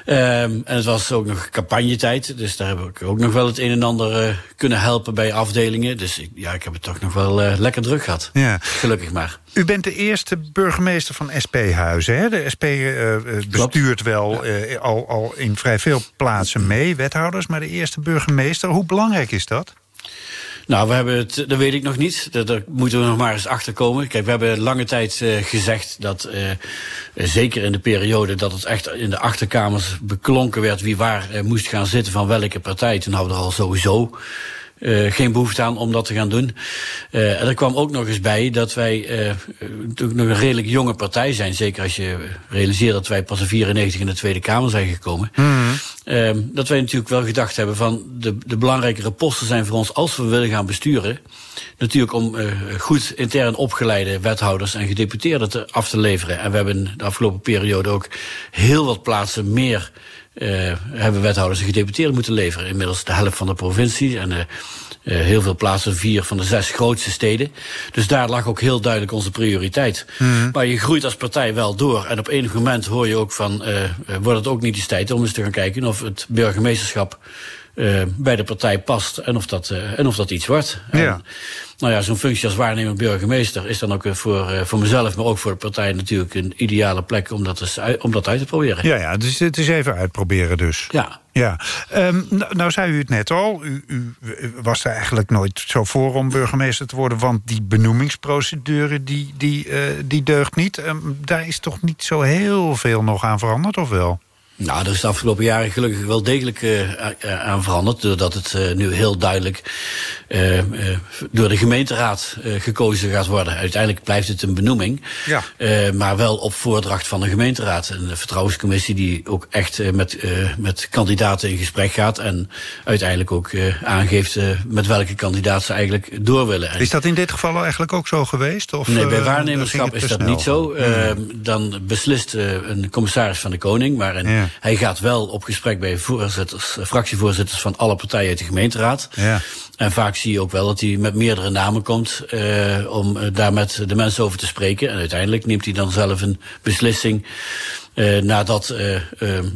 [SPEAKER 23] Um, en het was ook nog campagnetijd, dus daar heb ik ook nog wel het een en ander uh, kunnen helpen bij afdelingen. Dus ik, ja, ik heb het toch nog wel uh, lekker druk gehad.
[SPEAKER 10] Ja.
[SPEAKER 23] Gelukkig maar.
[SPEAKER 10] U bent de eerste burgemeester van SP-huizen. Hè? De SP bestuurt wel al, al in vrij veel plaatsen mee, wethouders. Maar de eerste burgemeester, hoe belangrijk is dat?
[SPEAKER 23] Nou, we hebben het, dat weet ik nog niet. Daar, moeten we nog maar eens achter komen. Kijk, we hebben lange tijd uh, gezegd dat, uh, zeker in de periode dat het echt in de achterkamers beklonken werd wie waar uh, moest gaan zitten van welke partij, toen hadden we er al sowieso uh, geen behoefte aan om dat te gaan doen. Uh, en er kwam ook nog eens bij dat wij uh, natuurlijk nog een redelijk jonge partij zijn. Zeker als je realiseert dat wij pas in 94 in de Tweede Kamer zijn gekomen.
[SPEAKER 10] Mhm.
[SPEAKER 23] Dat wij natuurlijk wel gedacht hebben van de, de belangrijkere posten zijn voor ons als we willen gaan besturen. Natuurlijk om goed intern opgeleide wethouders en gedeputeerden te, af te leveren. En we hebben de afgelopen periode ook heel wat plaatsen meer uh, hebben wethouders en gedeputeerden moeten leveren. Inmiddels de helft van de provincie en uh, uh, heel veel plaatsen, vier van de zes grootste steden. Dus daar lag ook heel duidelijk onze prioriteit.
[SPEAKER 10] Mm.
[SPEAKER 23] Maar je groeit als partij wel door. En op enig moment hoor je ook van, wordt het ook niet eens tijd om eens te gaan kijken of het burgemeesterschap uh, bij de partij past en of dat, uh, en of dat iets wordt.
[SPEAKER 10] Ja.
[SPEAKER 23] En, nou ja, zo'n functie als waarnemend burgemeester is dan ook voor, uh, voor mezelf, maar ook voor de partij natuurlijk een ideale plek om dat, eens, om dat uit te proberen.
[SPEAKER 10] Ja, ja, dus het is even uitproberen dus.
[SPEAKER 23] Ja.
[SPEAKER 10] Ja, um, nou, nou zei u het net al, u, u, was er eigenlijk nooit zo voor om burgemeester te worden... want die benoemingsprocedure, die, die, uh, die deugt niet. Um, daar is toch niet zo heel veel nog aan veranderd, of wel?
[SPEAKER 23] Nou, er is de afgelopen jaren gelukkig wel degelijk uh, aan veranderd. Doordat het uh, nu heel duidelijk uh, door de gemeenteraad gekozen gaat worden. Uiteindelijk blijft het een benoeming.
[SPEAKER 10] Ja.
[SPEAKER 23] maar wel op voordracht van de gemeenteraad. En de vertrouwenscommissie die ook echt met, met kandidaten in gesprek gaat. En uiteindelijk ook aangeeft met welke kandidaat ze eigenlijk door willen.
[SPEAKER 10] Is dat in dit geval eigenlijk ook zo geweest? Of,
[SPEAKER 23] nee, bij waarnemerschap is dat
[SPEAKER 10] snel?
[SPEAKER 23] niet zo.
[SPEAKER 10] Hmm.
[SPEAKER 23] dan beslist een commissaris van de Koning. Maar in,
[SPEAKER 10] ja
[SPEAKER 23] Hij gaat wel op gesprek bij voorzitters, fractievoorzitters van alle partijen uit de gemeenteraad.
[SPEAKER 10] Ja.
[SPEAKER 23] En vaak zie je ook wel dat hij met meerdere namen komt uh, om daar met de mensen over te spreken. En uiteindelijk neemt hij dan zelf een beslissing. Uh, nadat uh,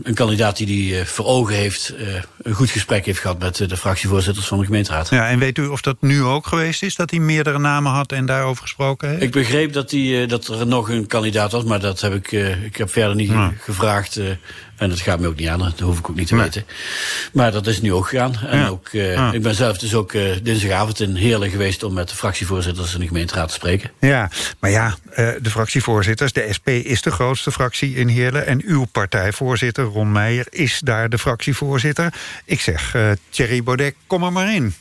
[SPEAKER 23] een kandidaat die hij voor ogen heeft... een goed gesprek heeft gehad met de fractievoorzitters van de gemeenteraad.
[SPEAKER 10] Ja, en weet u of dat nu ook geweest is? Dat hij meerdere namen had en daarover gesproken heeft?
[SPEAKER 23] Ik begreep dat, hij, dat er nog een kandidaat was, maar dat heb ik, ik heb verder niet ja. gevraagd... En dat gaat me ook niet aan, dat hoef ik ook niet te nee. weten. Maar dat is nu ook gegaan. En ja. ook, uh, ja. ik ben zelf dus ook uh, dinsdagavond in Heerlen geweest... om met de fractievoorzitters in de gemeenteraad te spreken.
[SPEAKER 10] Ja, maar ja, uh, de fractievoorzitters, de SP is de grootste fractie in Heerlen... en uw partijvoorzitter, Ron Meijer, is daar de fractievoorzitter. Ik zeg, Thierry Baudet, kom er maar in.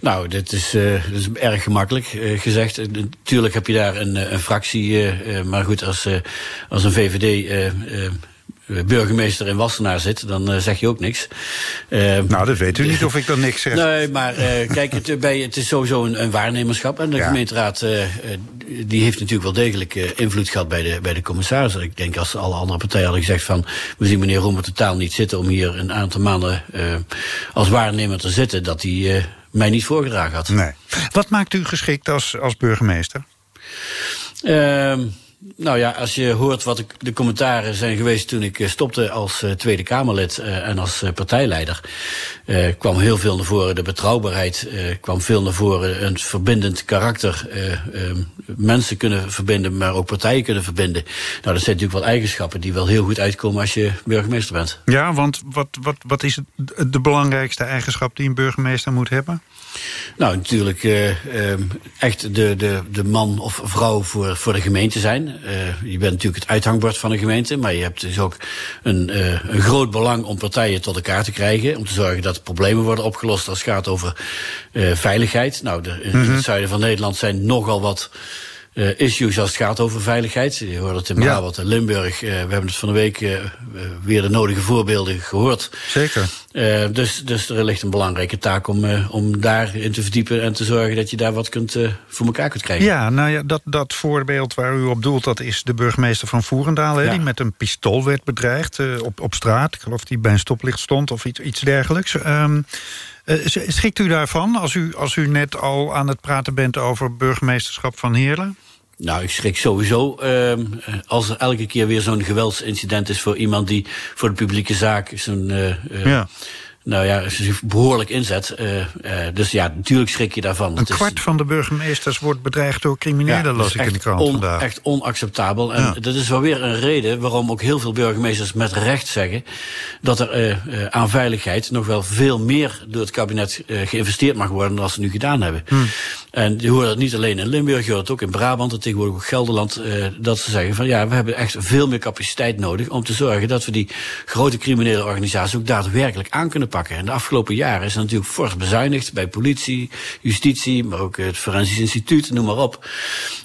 [SPEAKER 23] Nou, dit is, uh, dit is erg gemakkelijk uh, gezegd. Natuurlijk heb je daar een, een fractie, maar goed, als, als een VVD burgemeester in Wassenaar zit, dan uh, zeg je ook niks.
[SPEAKER 10] Uh, nou, dat weet u niet of ik dan niks zeg.
[SPEAKER 23] Nee, maar uh, kijk, het, bij, het is sowieso een, een waarnemerschap. En de ja. gemeenteraad die heeft natuurlijk wel degelijk invloed gehad bij de, bij de commissarissen. Ik denk als alle andere partijen hadden gezegd van... we zien meneer Roemer totaal niet zitten om hier een aantal maanden als waarnemer te zitten... dat hij mij niet voorgedragen had.
[SPEAKER 10] Nee. Wat maakt u geschikt als, als burgemeester?
[SPEAKER 23] Ehm, nou ja, als je hoort wat de commentaren zijn geweest toen ik stopte als uh, Tweede Kamerlid uh, en als partijleider, kwam heel veel naar voren. De betrouwbaarheid kwam veel naar voren. Een verbindend karakter. mensen kunnen verbinden, maar ook partijen kunnen verbinden. Nou, dat zijn natuurlijk wel eigenschappen die wel heel goed uitkomen als je burgemeester bent.
[SPEAKER 10] Ja, want wat, wat, wat is de belangrijkste eigenschap die een burgemeester moet hebben?
[SPEAKER 23] Nou, natuurlijk echt de, de, de man of vrouw voor, voor de gemeente zijn. Uh, je bent natuurlijk het uithangbord van een gemeente, maar je hebt dus ook een, uh, een groot belang om partijen tot elkaar te krijgen. Om te zorgen dat problemen worden opgelost als het gaat over uh, veiligheid. Nou, de, in mm -hmm. het zuiden van Nederland zijn nogal wat uh, issues als het gaat over veiligheid. Je hoort het in Brabant ja. en Limburg. Uh, we hebben het van de week uh, weer de nodige voorbeelden gehoord.
[SPEAKER 10] Zeker.
[SPEAKER 23] dus, dus er ligt een belangrijke taak om, om daarin te verdiepen... en te zorgen dat je daar wat kunt, voor elkaar kunt krijgen.
[SPEAKER 10] Ja, nou ja, dat, dat voorbeeld waar u op doelt... dat is de burgemeester van Voerendaal... Ja. die met een pistool werd bedreigd op, op straat. Ik geloof dat hij bij een stoplicht stond of iets, iets dergelijks... Um, schikt u daarvan als u, als u net al aan het praten bent over burgemeesterschap van Heerlen?
[SPEAKER 23] Nou, ik schrik sowieso uh, als er elke keer weer zo'n geweldsincident is... voor iemand die voor de publieke zaak zo'n... Uh, uh, ja nou ja, zich behoorlijk inzet. Uh, dus ja, natuurlijk schrik je daarvan.
[SPEAKER 10] Een kwart is, van de burgemeesters wordt bedreigd door criminelen, ja, las ik in de krant
[SPEAKER 23] on,
[SPEAKER 10] vandaag.
[SPEAKER 23] echt onacceptabel. En ja. dat is wel weer een reden waarom ook heel veel burgemeesters met recht zeggen... dat er aan veiligheid nog wel veel meer door het kabinet geïnvesteerd mag worden... dan ze nu gedaan hebben. Hmm. En je hoort het niet alleen in Limburg, je hoort het ook in Brabant... en tegenwoordig ook Gelderland, dat ze zeggen van... ja, we hebben echt veel meer capaciteit nodig om te zorgen... dat we die grote criminele organisaties ook daadwerkelijk aan kunnen pakken. En de afgelopen jaren is natuurlijk fors bezuinigd bij politie, justitie, maar ook het Forensisch Instituut, noem maar op.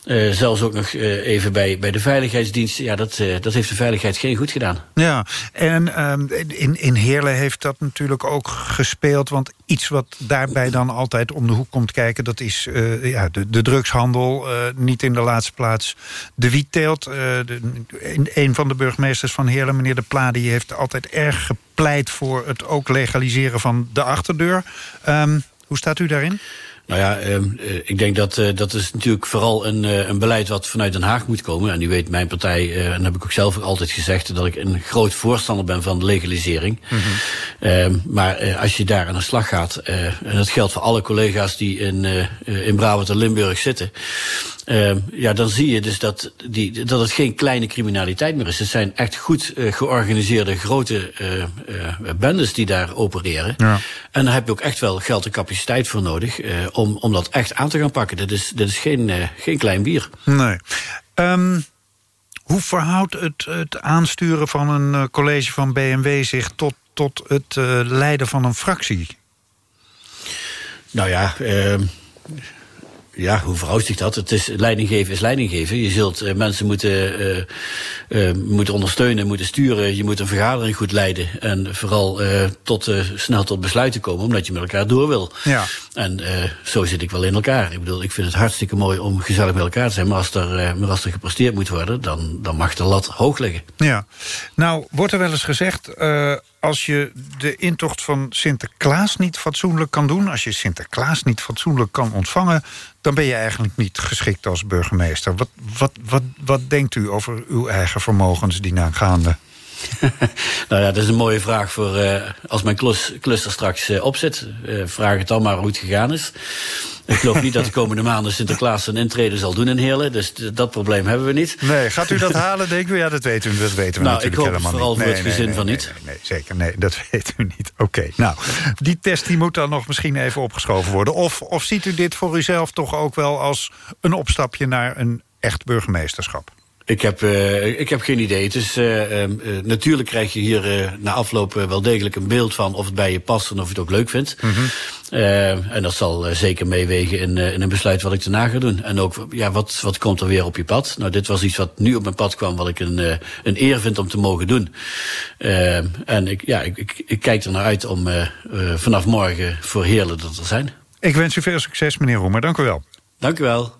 [SPEAKER 23] Uh, zelfs ook nog uh, even bij, bij de Veiligheidsdienst. Ja, dat, uh, dat heeft de veiligheid geen goed gedaan.
[SPEAKER 10] Ja, en um, in, in Heerlen heeft dat natuurlijk ook gespeeld. Want iets wat daarbij dan altijd om de hoek komt kijken... dat is ja, de, de drugshandel, niet in de laatste plaats de wietteelt. De, een van de burgemeesters van Heerlen, meneer De Pla... die heeft altijd erg pleit voor het ook legaliseren van de achterdeur. Um, hoe staat u daarin?
[SPEAKER 23] Nou ja, uh, ik denk dat uh, dat is natuurlijk vooral een, uh, een beleid wat vanuit Den Haag moet komen. En u weet, mijn partij, en dat heb ik ook zelf altijd gezegd... dat ik een groot voorstander ben van legalisering. Mm -hmm. maar als je daar aan de slag gaat... en dat geldt voor alle collega's die in, in Brabant en Limburg zitten... Uh, ja, dan zie je dus dat, die, dat het geen kleine criminaliteit meer is. Het zijn echt goed uh, georganiseerde grote uh, bendes die daar opereren. Ja. En daar heb je ook echt wel geld en capaciteit voor nodig om, om dat echt aan te gaan pakken. Dit is, dit is geen, geen klein bier.
[SPEAKER 10] Nee. Um, hoe verhoudt het, het aansturen van een college van BMW zich tot, tot het leiden van een fractie?
[SPEAKER 23] Nou ja, ehm, ja, hoe verhoudt zich dat? Het is, leidinggeven is leidinggeven. Je zult uh, mensen moeten, uh, uh, moeten ondersteunen, moeten sturen. Je moet een vergadering goed leiden. En vooral tot, snel tot besluiten komen, omdat je met elkaar door wil.
[SPEAKER 10] Ja.
[SPEAKER 23] En zo zit ik wel in elkaar. Ik bedoel, ik vind het hartstikke mooi om gezellig met elkaar te zijn. Maar als er, maar als er gepresteerd moet worden, dan, dan mag de lat hoog liggen.
[SPEAKER 10] Ja, nou wordt er wel eens gezegd... Als je de intocht van Sinterklaas niet fatsoenlijk kan doen... als je Sinterklaas niet fatsoenlijk kan ontvangen... dan ben je eigenlijk niet geschikt als burgemeester. Wat, wat, wat, wat denkt u over uw eigen vermogens die gaande?
[SPEAKER 23] nou ja, dat is een mooie vraag voor uh, als mijn klus, klus er straks uh, op zit. Uh, vraag het dan maar hoe het gegaan is. Ik geloof niet dat de komende maanden Sinterklaas een intrede zal doen in Heerlen. Dus dat probleem hebben we niet.
[SPEAKER 10] Nee, gaat u dat halen, denk u? Ja, dat weten we, dat weten we
[SPEAKER 23] nou,
[SPEAKER 10] natuurlijk helemaal
[SPEAKER 23] vooral
[SPEAKER 10] niet.
[SPEAKER 23] voor het gezin
[SPEAKER 10] nee,
[SPEAKER 23] van
[SPEAKER 10] nee,
[SPEAKER 23] niet.
[SPEAKER 10] Nee, zeker. Nee, dat weet u niet. Oké, okay, nou, die test die moet dan nog misschien even opgeschoven worden. Of, of ziet u dit voor uzelf toch ook wel als een opstapje naar een echt burgemeesterschap?
[SPEAKER 23] Ik heb, uh, ik heb geen idee. Het is, uh, uh, natuurlijk krijg je hier na afloop wel degelijk een beeld van of het bij je past en of je het ook leuk vindt. Mm -hmm. en dat zal zeker meewegen in, in een besluit wat ik daarna ga doen. En ook, ja, wat, wat komt er weer op je pad? Nou, dit was iets wat nu op mijn pad kwam, wat ik een, een eer vind om te mogen doen. en ik, ja, ik, ik, ik, kijk er naar uit om vanaf morgen voor Heerlen dat er zijn.
[SPEAKER 10] Ik wens u veel succes, meneer Roemer. Dank u wel.
[SPEAKER 23] Dank u wel.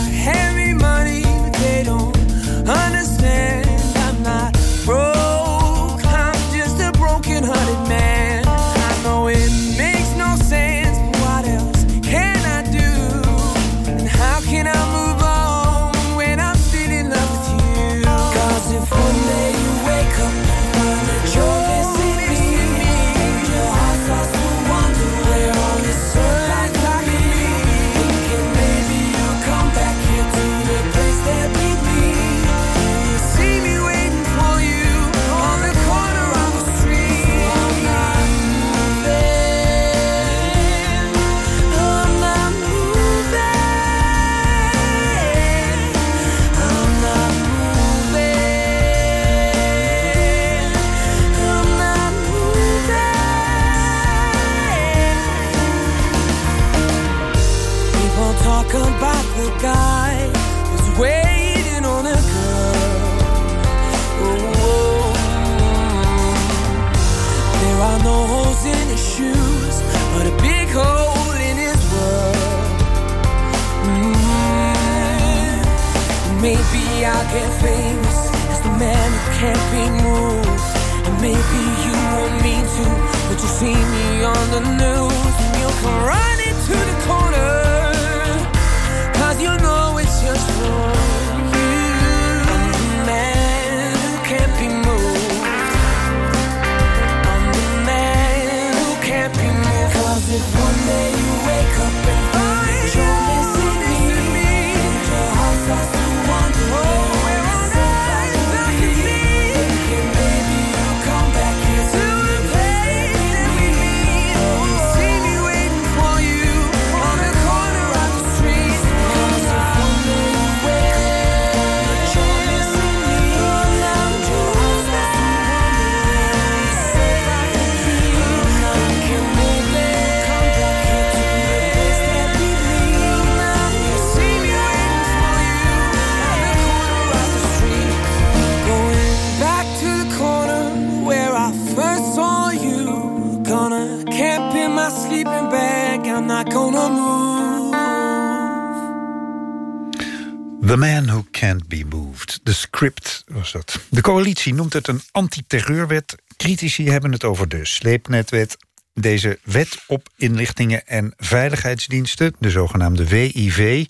[SPEAKER 21] The Man Who Can't Be Moved.
[SPEAKER 10] De script was dat. De coalitie noemt het een antiterreurwet. Critici hebben het over de sleepnetwet. Deze wet op inlichtingen en veiligheidsdiensten, de zogenaamde WIV...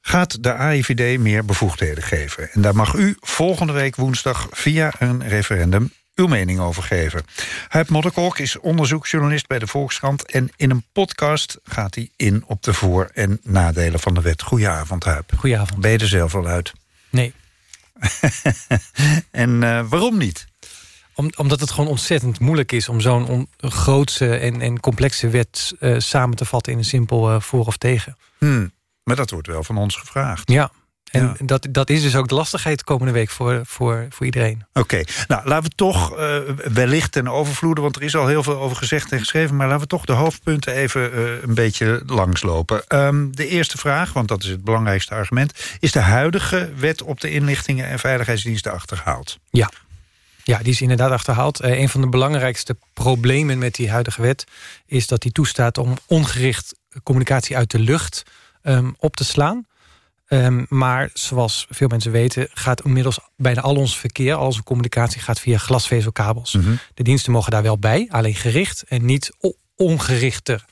[SPEAKER 10] gaat de AIVD meer bevoegdheden geven. En daar mag u volgende week woensdag via een referendum uw mening over geven. Huip Modderkolk is onderzoeksjournalist bij de Volkskrant... en in een podcast gaat hij in op de voor- en nadelen van de wet. Goedenavond, Huip.
[SPEAKER 24] Goedenavond.
[SPEAKER 10] Ben je er zelf al uit?
[SPEAKER 24] Nee.
[SPEAKER 10] en uh, waarom niet?
[SPEAKER 24] om, omdat het gewoon ontzettend moeilijk is... om zo'n on, grootse en, en complexe wet uh, samen te vatten... in een simpel uh, voor of tegen.
[SPEAKER 10] Hmm. Maar dat wordt wel van ons gevraagd.
[SPEAKER 24] Ja, en dat, dat is dus ook de lastigheid komende week voor, voor, voor iedereen.
[SPEAKER 10] Oké, nou laten we toch uh, wellicht ten overvloeden... want er is al heel veel over gezegd en geschreven... maar laten we toch de hoofdpunten even uh, een beetje langslopen. Um, de eerste vraag, want dat is het belangrijkste argument... is de huidige wet op de inlichtingen en veiligheidsdiensten achterhaald?
[SPEAKER 24] Ja. Ja, die is inderdaad achterhaald. Uh, een van de belangrijkste problemen met die huidige wet... is dat die toestaat om ongericht communicatie uit de lucht um, op te slaan... Um, maar zoals veel mensen weten gaat inmiddels bijna al ons verkeer, al onze communicatie gaat via glasvezelkabels. Mm -hmm. De diensten mogen daar wel bij, alleen gericht en niet ongerichter.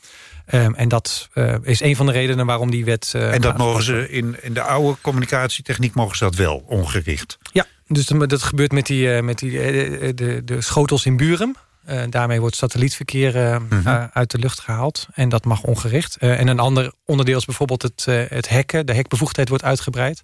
[SPEAKER 24] Um, en dat uh, is een van de redenen waarom die wet... Uh,
[SPEAKER 10] en dat mogen ze in, in de oude communicatietechniek mogen ze dat wel, ongericht?
[SPEAKER 24] Ja, dus dat gebeurt met, die, uh, met die, de, de, de schotels in Buren. Uh, daarmee wordt satellietverkeer uh, mm -hmm. uh, uit de lucht gehaald. En dat mag ongericht. en een ander onderdeel is bijvoorbeeld het, het hacken. De hackbevoegdheid wordt uitgebreid.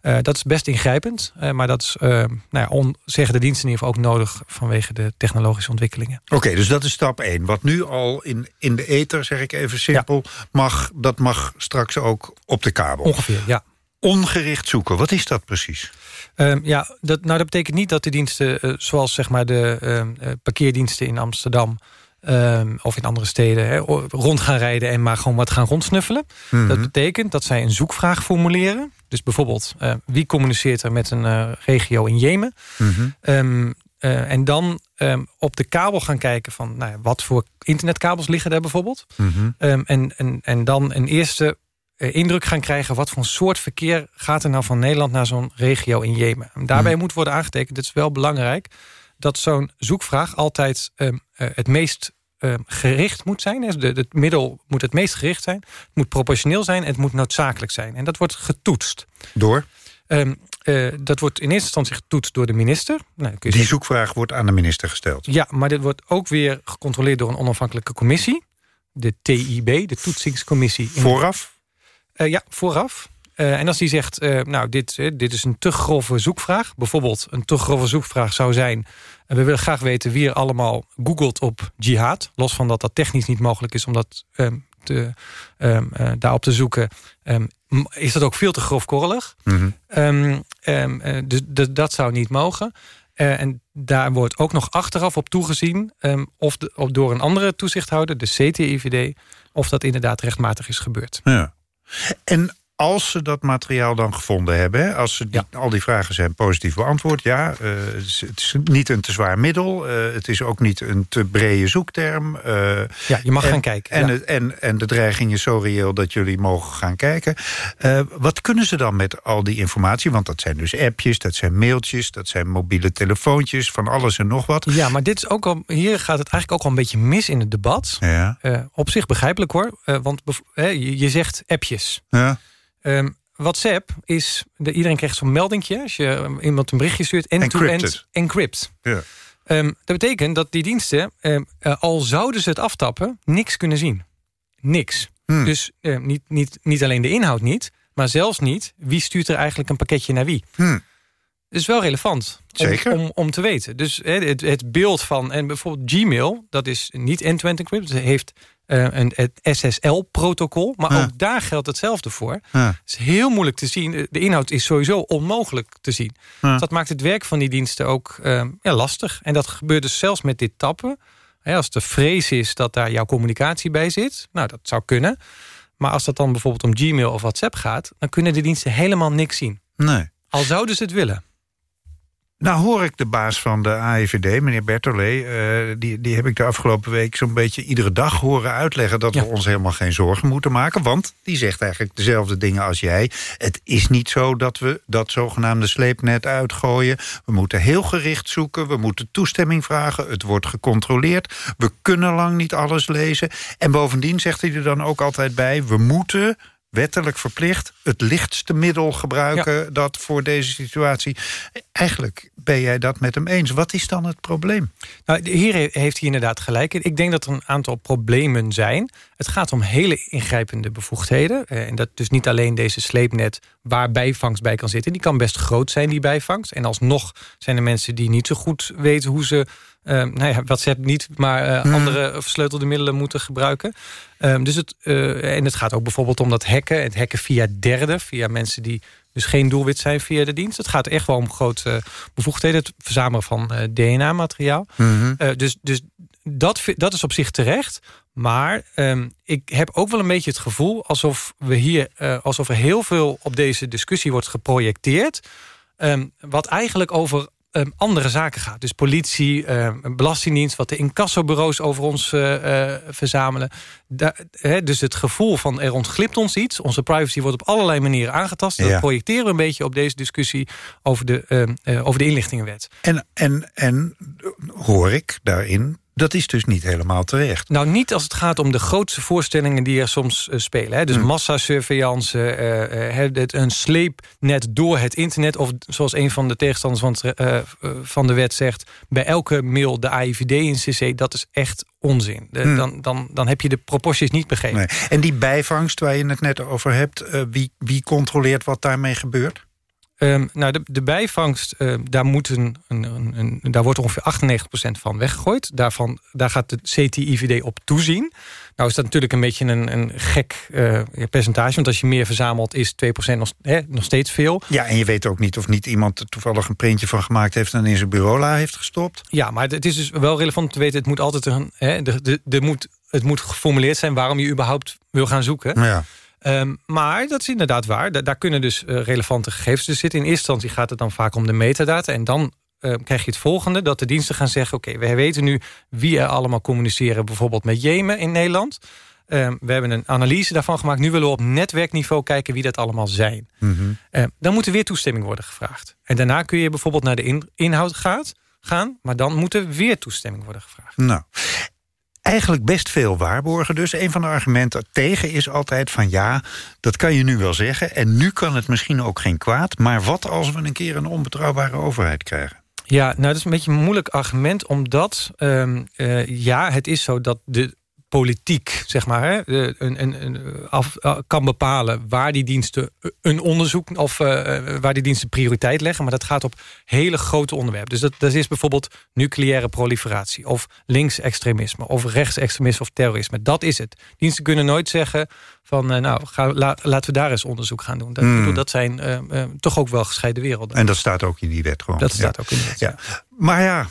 [SPEAKER 24] dat is best ingrijpend. maar dat is, nou ja, on, zeggen de diensten in ieder geval ook nodig... vanwege de technologische ontwikkelingen.
[SPEAKER 10] Oké, okay, dus dat is stap 1. Wat nu al in, in de ether, zeg ik even simpel... Ja. Mag, dat mag straks ook op de kabel.
[SPEAKER 24] Ongeveer, ja.
[SPEAKER 10] Ongericht zoeken, wat is dat precies?
[SPEAKER 24] Um, ja, dat, nou, dat betekent niet dat de diensten, uh, zoals zeg maar de uh, parkeerdiensten in Amsterdam um, of in andere steden, hè, rond gaan rijden en maar gewoon wat gaan rondsnuffelen. Mm -hmm. Dat betekent dat zij een zoekvraag formuleren. Dus bijvoorbeeld, uh, wie communiceert er met een regio in Jemen? Mm -hmm. um, en dan op de kabel gaan kijken van nou, wat voor internetkabels liggen daar bijvoorbeeld. Mm -hmm. en, en, en dan een eerste indruk gaan krijgen... wat voor soort verkeer gaat er nou van Nederland naar zo'n regio in Jemen. En daarbij hmm. moet worden aangetekend, dit is wel belangrijk... dat zo'n zoekvraag altijd um, uh, het meest um, gericht moet zijn. Dus de, het middel moet het meest gericht zijn. Het moet proportioneel zijn en het moet noodzakelijk zijn. En dat wordt getoetst.
[SPEAKER 10] Door?
[SPEAKER 24] Um, uh, dat wordt in eerste instantie getoetst door de minister.
[SPEAKER 10] Nou, Die zeggen, zoekvraag wordt aan de minister gesteld?
[SPEAKER 24] Ja, maar dit wordt ook weer gecontroleerd door een onafhankelijke commissie. De TIB, de Toetsingscommissie.
[SPEAKER 10] Vooraf?
[SPEAKER 24] Uh, ja, vooraf. Uh, en als die zegt, uh, nou, dit, dit is een te grove zoekvraag. Bijvoorbeeld, een te grove zoekvraag zou zijn... we willen graag weten wie er allemaal googelt op jihad. Los van dat dat technisch niet mogelijk is om dat um, te, uh, daarop te zoeken... Um, is dat ook veel te grofkorrelig. Mm -hmm. dus dat zou niet mogen. en daar wordt ook nog achteraf op toegezien... of, de, of door een andere toezichthouder, de CTIVD... of dat inderdaad rechtmatig is gebeurd.
[SPEAKER 10] Ja. En als ze dat materiaal dan gevonden hebben... als ze die, ja. al die vragen zijn positief beantwoord... ja, uh, het is niet een te zwaar middel... Uh, het is ook niet een te brede zoekterm. Uh,
[SPEAKER 24] ja, je mag
[SPEAKER 10] en,
[SPEAKER 24] gaan kijken.
[SPEAKER 10] En,
[SPEAKER 24] ja.
[SPEAKER 10] en, en de dreiging is zo reëel dat jullie mogen gaan kijken. wat kunnen ze dan met al die informatie? Want dat zijn dus appjes, dat zijn mailtjes... dat zijn mobiele telefoontjes, van alles en nog wat.
[SPEAKER 24] Ja, maar dit is ook al, hier gaat het eigenlijk ook al een beetje mis in het debat.
[SPEAKER 10] Ja.
[SPEAKER 24] op zich begrijpelijk hoor. want je, je zegt appjes.
[SPEAKER 10] Ja.
[SPEAKER 24] Um, WhatsApp is, de, iedereen krijgt zo'n meldingje... als je iemand een berichtje stuurt, end-to-end encrypt.
[SPEAKER 10] Ja.
[SPEAKER 24] Um, dat betekent dat die diensten, um, uh, al zouden ze het aftappen... niks kunnen zien. Niks. Hmm. Dus uh, niet, niet, niet alleen de inhoud niet... maar zelfs niet wie stuurt er eigenlijk een pakketje naar wie.
[SPEAKER 10] Hmm.
[SPEAKER 24] Is wel relevant
[SPEAKER 10] Zeker.
[SPEAKER 24] Om, om, om te weten. Dus he, het, het beeld van... en bijvoorbeeld Gmail, dat is niet end-to-end encrypt... Het heeft uh, een, het SSL-protocol. Maar ja. ook daar geldt hetzelfde voor.
[SPEAKER 10] Ja.
[SPEAKER 24] Het is heel moeilijk te zien. De inhoud is sowieso onmogelijk te zien.
[SPEAKER 10] Ja.
[SPEAKER 24] Dus dat maakt het werk van die diensten ook uh, ja, lastig. En dat gebeurt dus zelfs met dit tappen. Als de vrees is dat daar jouw communicatie bij zit. Nou, dat zou kunnen. Maar als dat dan bijvoorbeeld om Gmail of WhatsApp gaat... dan kunnen de diensten helemaal niks zien.
[SPEAKER 10] Nee.
[SPEAKER 24] Al zouden ze het willen.
[SPEAKER 10] Nou hoor ik de baas van de AIVD, meneer Bertolet... Uh, die, die heb ik de afgelopen week zo'n beetje iedere dag horen uitleggen... dat ja. we ons helemaal geen zorgen moeten maken. Want die zegt eigenlijk dezelfde dingen als jij. Het is niet zo dat we dat zogenaamde sleepnet uitgooien. We moeten heel gericht zoeken, we moeten toestemming vragen. Het wordt gecontroleerd. We kunnen lang niet alles lezen. En bovendien zegt hij er dan ook altijd bij... we moeten wettelijk verplicht het lichtste middel gebruiken... dat voor deze situatie. Eigenlijk ben jij dat met hem eens. Wat is dan het probleem?
[SPEAKER 24] Nou, hier heeft hij inderdaad gelijk. Ik denk dat er een aantal problemen zijn. Het gaat om hele ingrijpende bevoegdheden. Eh, en dat dus niet alleen deze sleepnet waar bijvangst bij kan zitten. Die kan best groot zijn, die bijvangst. En alsnog zijn er mensen die niet zo goed weten hoe ze uh, nou ja, WhatsApp niet, maar uh, andere versleutelde middelen moeten gebruiken. Um, dus het, uh, en het gaat ook bijvoorbeeld om dat hacken. Het hacken via derden, via mensen die dus geen doelwit zijn via de dienst. Het gaat echt wel om grote bevoegdheden. Het verzamelen van DNA-materiaal. Mm -hmm. dus dus dat, dat is op zich terecht. Maar um, ik heb ook wel een beetje het gevoel... alsof, we hier, alsof er heel veel op deze discussie wordt geprojecteerd... Um, wat eigenlijk over um, andere zaken gaat. Dus politie, um, belastingdienst, wat de incassobureaus over ons uh, uh, verzamelen. Da he, dus het gevoel van er ontglipt ons iets. Onze privacy wordt op allerlei manieren aangetast. Ja. Dat projecteren we een beetje op deze discussie over de, uh, over de inlichtingenwet.
[SPEAKER 10] En, en, en hoor ik daarin dat is dus niet helemaal terecht.
[SPEAKER 24] Nou, niet als het gaat om de grootste voorstellingen die er soms uh, spelen. Hè. Dus hmm. massasurveillance, uh, uh, een sleepnet door het internet... of zoals een van de tegenstanders van, het, van de wet zegt... bij elke mail de AIVD in CC, dat is echt onzin. De, hmm. dan, dan, dan heb je de proporties niet begrepen. Nee.
[SPEAKER 10] En die bijvangst waar je het net over hebt... wie, wie controleert wat daarmee gebeurt?
[SPEAKER 24] Um, nou, de, de bijvangst, uh, daar, moet een, een, een, daar wordt ongeveer 98% van weggegooid. Daarvan, daar gaat de CTIVD op toezien. Nou is dat natuurlijk een beetje een, een gek uh, percentage. Want als je meer verzamelt is 2% nog, hè, nog steeds veel.
[SPEAKER 10] Ja, en je weet ook niet of niet iemand er toevallig een printje van gemaakt heeft... en in zijn bureaula heeft gestopt.
[SPEAKER 24] Ja, maar het is dus wel relevant om te weten... het moet altijd een, hè, de, de, de moet, het moet geformuleerd zijn waarom je überhaupt wil gaan zoeken.
[SPEAKER 10] Ja.
[SPEAKER 24] Um, maar dat is inderdaad waar. Da daar kunnen dus uh, relevante gegevens dus zitten. In eerste instantie gaat het dan vaak om de metadata. En dan uh, krijg je het volgende. Dat de diensten gaan zeggen... oké, okay, we weten nu wie er allemaal communiceren... bijvoorbeeld met Jemen in Nederland. Um, we hebben een analyse daarvan gemaakt. Nu willen we op netwerkniveau kijken wie dat allemaal zijn. Mm -hmm. um, dan moet er weer toestemming worden gevraagd. En daarna kun je bijvoorbeeld naar de in inhoud gaat, gaan... maar dan moet er weer toestemming worden gevraagd.
[SPEAKER 10] Nou, eigenlijk best veel waarborgen. Dus een van de argumenten tegen is altijd van ja, dat kan je nu wel zeggen. En nu kan het misschien ook geen kwaad. Maar wat als we een keer een onbetrouwbare overheid krijgen?
[SPEAKER 24] Ja, nou dat is een beetje een moeilijk argument, omdat um, uh, ja, het is zo dat de politiek, zeg maar, hè, een, een, een af, kan bepalen waar die diensten een onderzoek of uh, waar die diensten prioriteit leggen. Maar dat gaat op hele grote onderwerpen. Dus dat, dat is bijvoorbeeld nucleaire proliferatie of linksextremisme of rechtsextremisme of terrorisme. Dat is het. Diensten kunnen nooit zeggen van uh, nou, ga, la, laten we daar eens onderzoek gaan doen. Dat, mm. bedoel, dat zijn uh, toch ook wel gescheiden werelden.
[SPEAKER 10] En dat staat ook in die wet gewoon.
[SPEAKER 24] Dat staat ook in de wet.
[SPEAKER 10] Ja. Maar ja,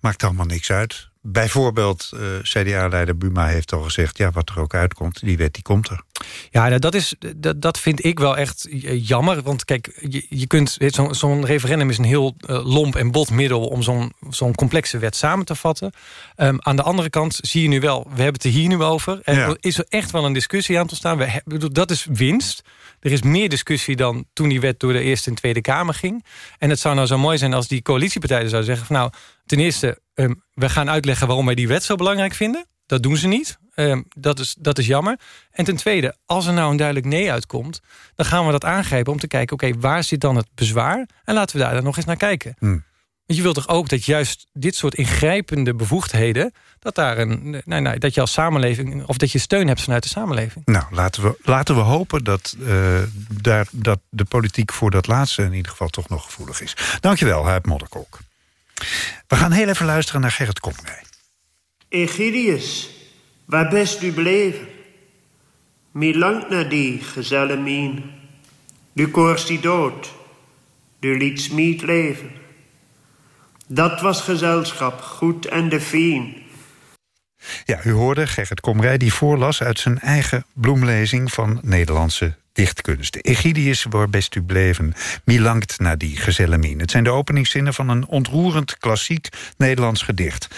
[SPEAKER 10] maakt allemaal niks uit bijvoorbeeld, uh, CDA-leider Buma heeft al gezegd... ja, wat er ook uitkomt, die wet die komt er.
[SPEAKER 24] Ja, nou, dat, is, dat, dat vind ik wel echt jammer. Want kijk, je, je kunt zo'n zo referendum is een heel uh, lomp en bot middel... om zo'n zo'n complexe wet samen te vatten. Um, aan de andere kant zie je nu wel, we hebben het er hier nu over. Er ja. is er echt wel een discussie aan te ontstaan. We, dat is winst. Er is meer discussie dan toen die wet door de Eerste en Tweede Kamer ging. En het zou nou zo mooi zijn als die coalitiepartijen zouden zeggen... Van, nou, ten eerste, um, we gaan uitleggen waarom wij die wet zo belangrijk vinden. Dat doen ze niet. Um, dat, is, dat is jammer. En ten tweede, als er nou een duidelijk nee uitkomt... dan gaan we dat aangrijpen om te kijken... oké, waar zit dan het bezwaar? En laten we daar dan nog eens naar kijken.
[SPEAKER 10] Hmm.
[SPEAKER 24] Want je wilt toch ook dat juist dit soort ingrijpende bevoegdheden... dat, daar een, nou, nou, dat je als samenleving... of dat je steun hebt vanuit de samenleving.
[SPEAKER 10] Nou, laten we, laten we hopen dat, uh, daar, dat de politiek voor dat laatste... in ieder geval toch nog gevoelig is. Dankjewel, Huip Modderkolk. We gaan heel even luisteren naar Gerrit Komrij.
[SPEAKER 25] Egidius, waar best u bleven? Mi lang naar die gezelle mien. Du koorst die dood, du liet niet leven. Dat was gezelschap, goed en de fien.
[SPEAKER 10] Ja, u hoorde Gerrit Komrij die voorlas uit zijn eigen bloemlezing van Nederlandse dichtkunst. Egidius, waar best u bleven, milangt naar die gezellemien. Het zijn de openingszinnen van een ontroerend klassiek Nederlands gedicht.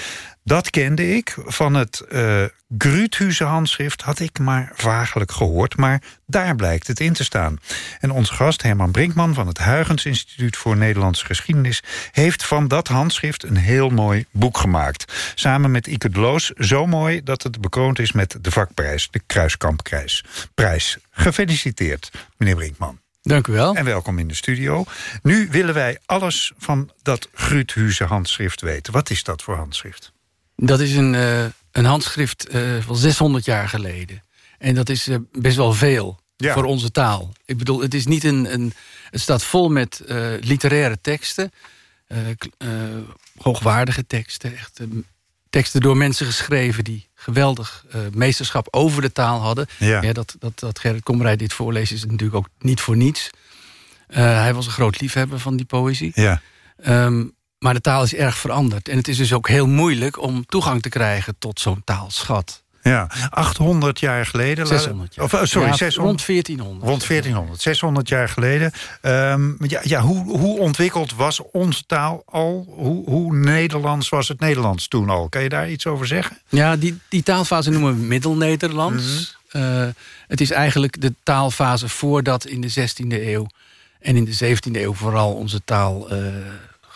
[SPEAKER 10] Dat kende ik. Van het uh, handschrift had ik maar vagelijk gehoord. Maar daar blijkt het in te staan. En onze gast Herman Brinkman van het Huygens Instituut voor Nederlandse Geschiedenis... heeft van dat handschrift een heel mooi boek gemaakt. Samen met Ike Loos. Zo mooi dat het bekroond is met de vakprijs, de Kruiskamprijs. Prijs. Gefeliciteerd, meneer Brinkman.
[SPEAKER 26] Dank u wel.
[SPEAKER 10] En welkom in de studio. Nu willen wij alles van dat Gruuthuizen handschrift weten. Wat is dat voor handschrift?
[SPEAKER 26] Dat is een, uh, een handschrift uh, van 600 jaar geleden. En dat is uh, best wel veel ja. voor onze taal. Ik bedoel, het is niet een... een het staat vol met literaire teksten. hoogwaardige teksten. Echt, teksten door mensen geschreven... die geweldig meesterschap over de taal hadden. Ja. ja dat, dat, dat Gerrit Komrij dit voorleest is natuurlijk ook niet voor niets. hij was een groot liefhebber van die poëzie.
[SPEAKER 10] Ja.
[SPEAKER 26] Um, maar de taal is erg veranderd. En het is dus ook heel moeilijk om toegang te krijgen tot zo'n taalschat.
[SPEAKER 10] Ja, 800 jaar geleden.
[SPEAKER 26] 600 jaar.
[SPEAKER 10] Of, oh, sorry,
[SPEAKER 26] ja,
[SPEAKER 10] 600,
[SPEAKER 26] rond 1400.
[SPEAKER 10] Rond 1400, 600 jaar geleden. Um, ja, ja, hoe, hoe ontwikkeld was onze taal al? Hoe, hoe Nederlands was het Nederlands toen al? Kan je daar iets over zeggen?
[SPEAKER 26] Ja, die, die taalfase noemen we Middelnederlands. Mm -hmm. uh, het is eigenlijk de taalfase voordat in de 16e eeuw... en in de 17e eeuw vooral onze taal... Uh,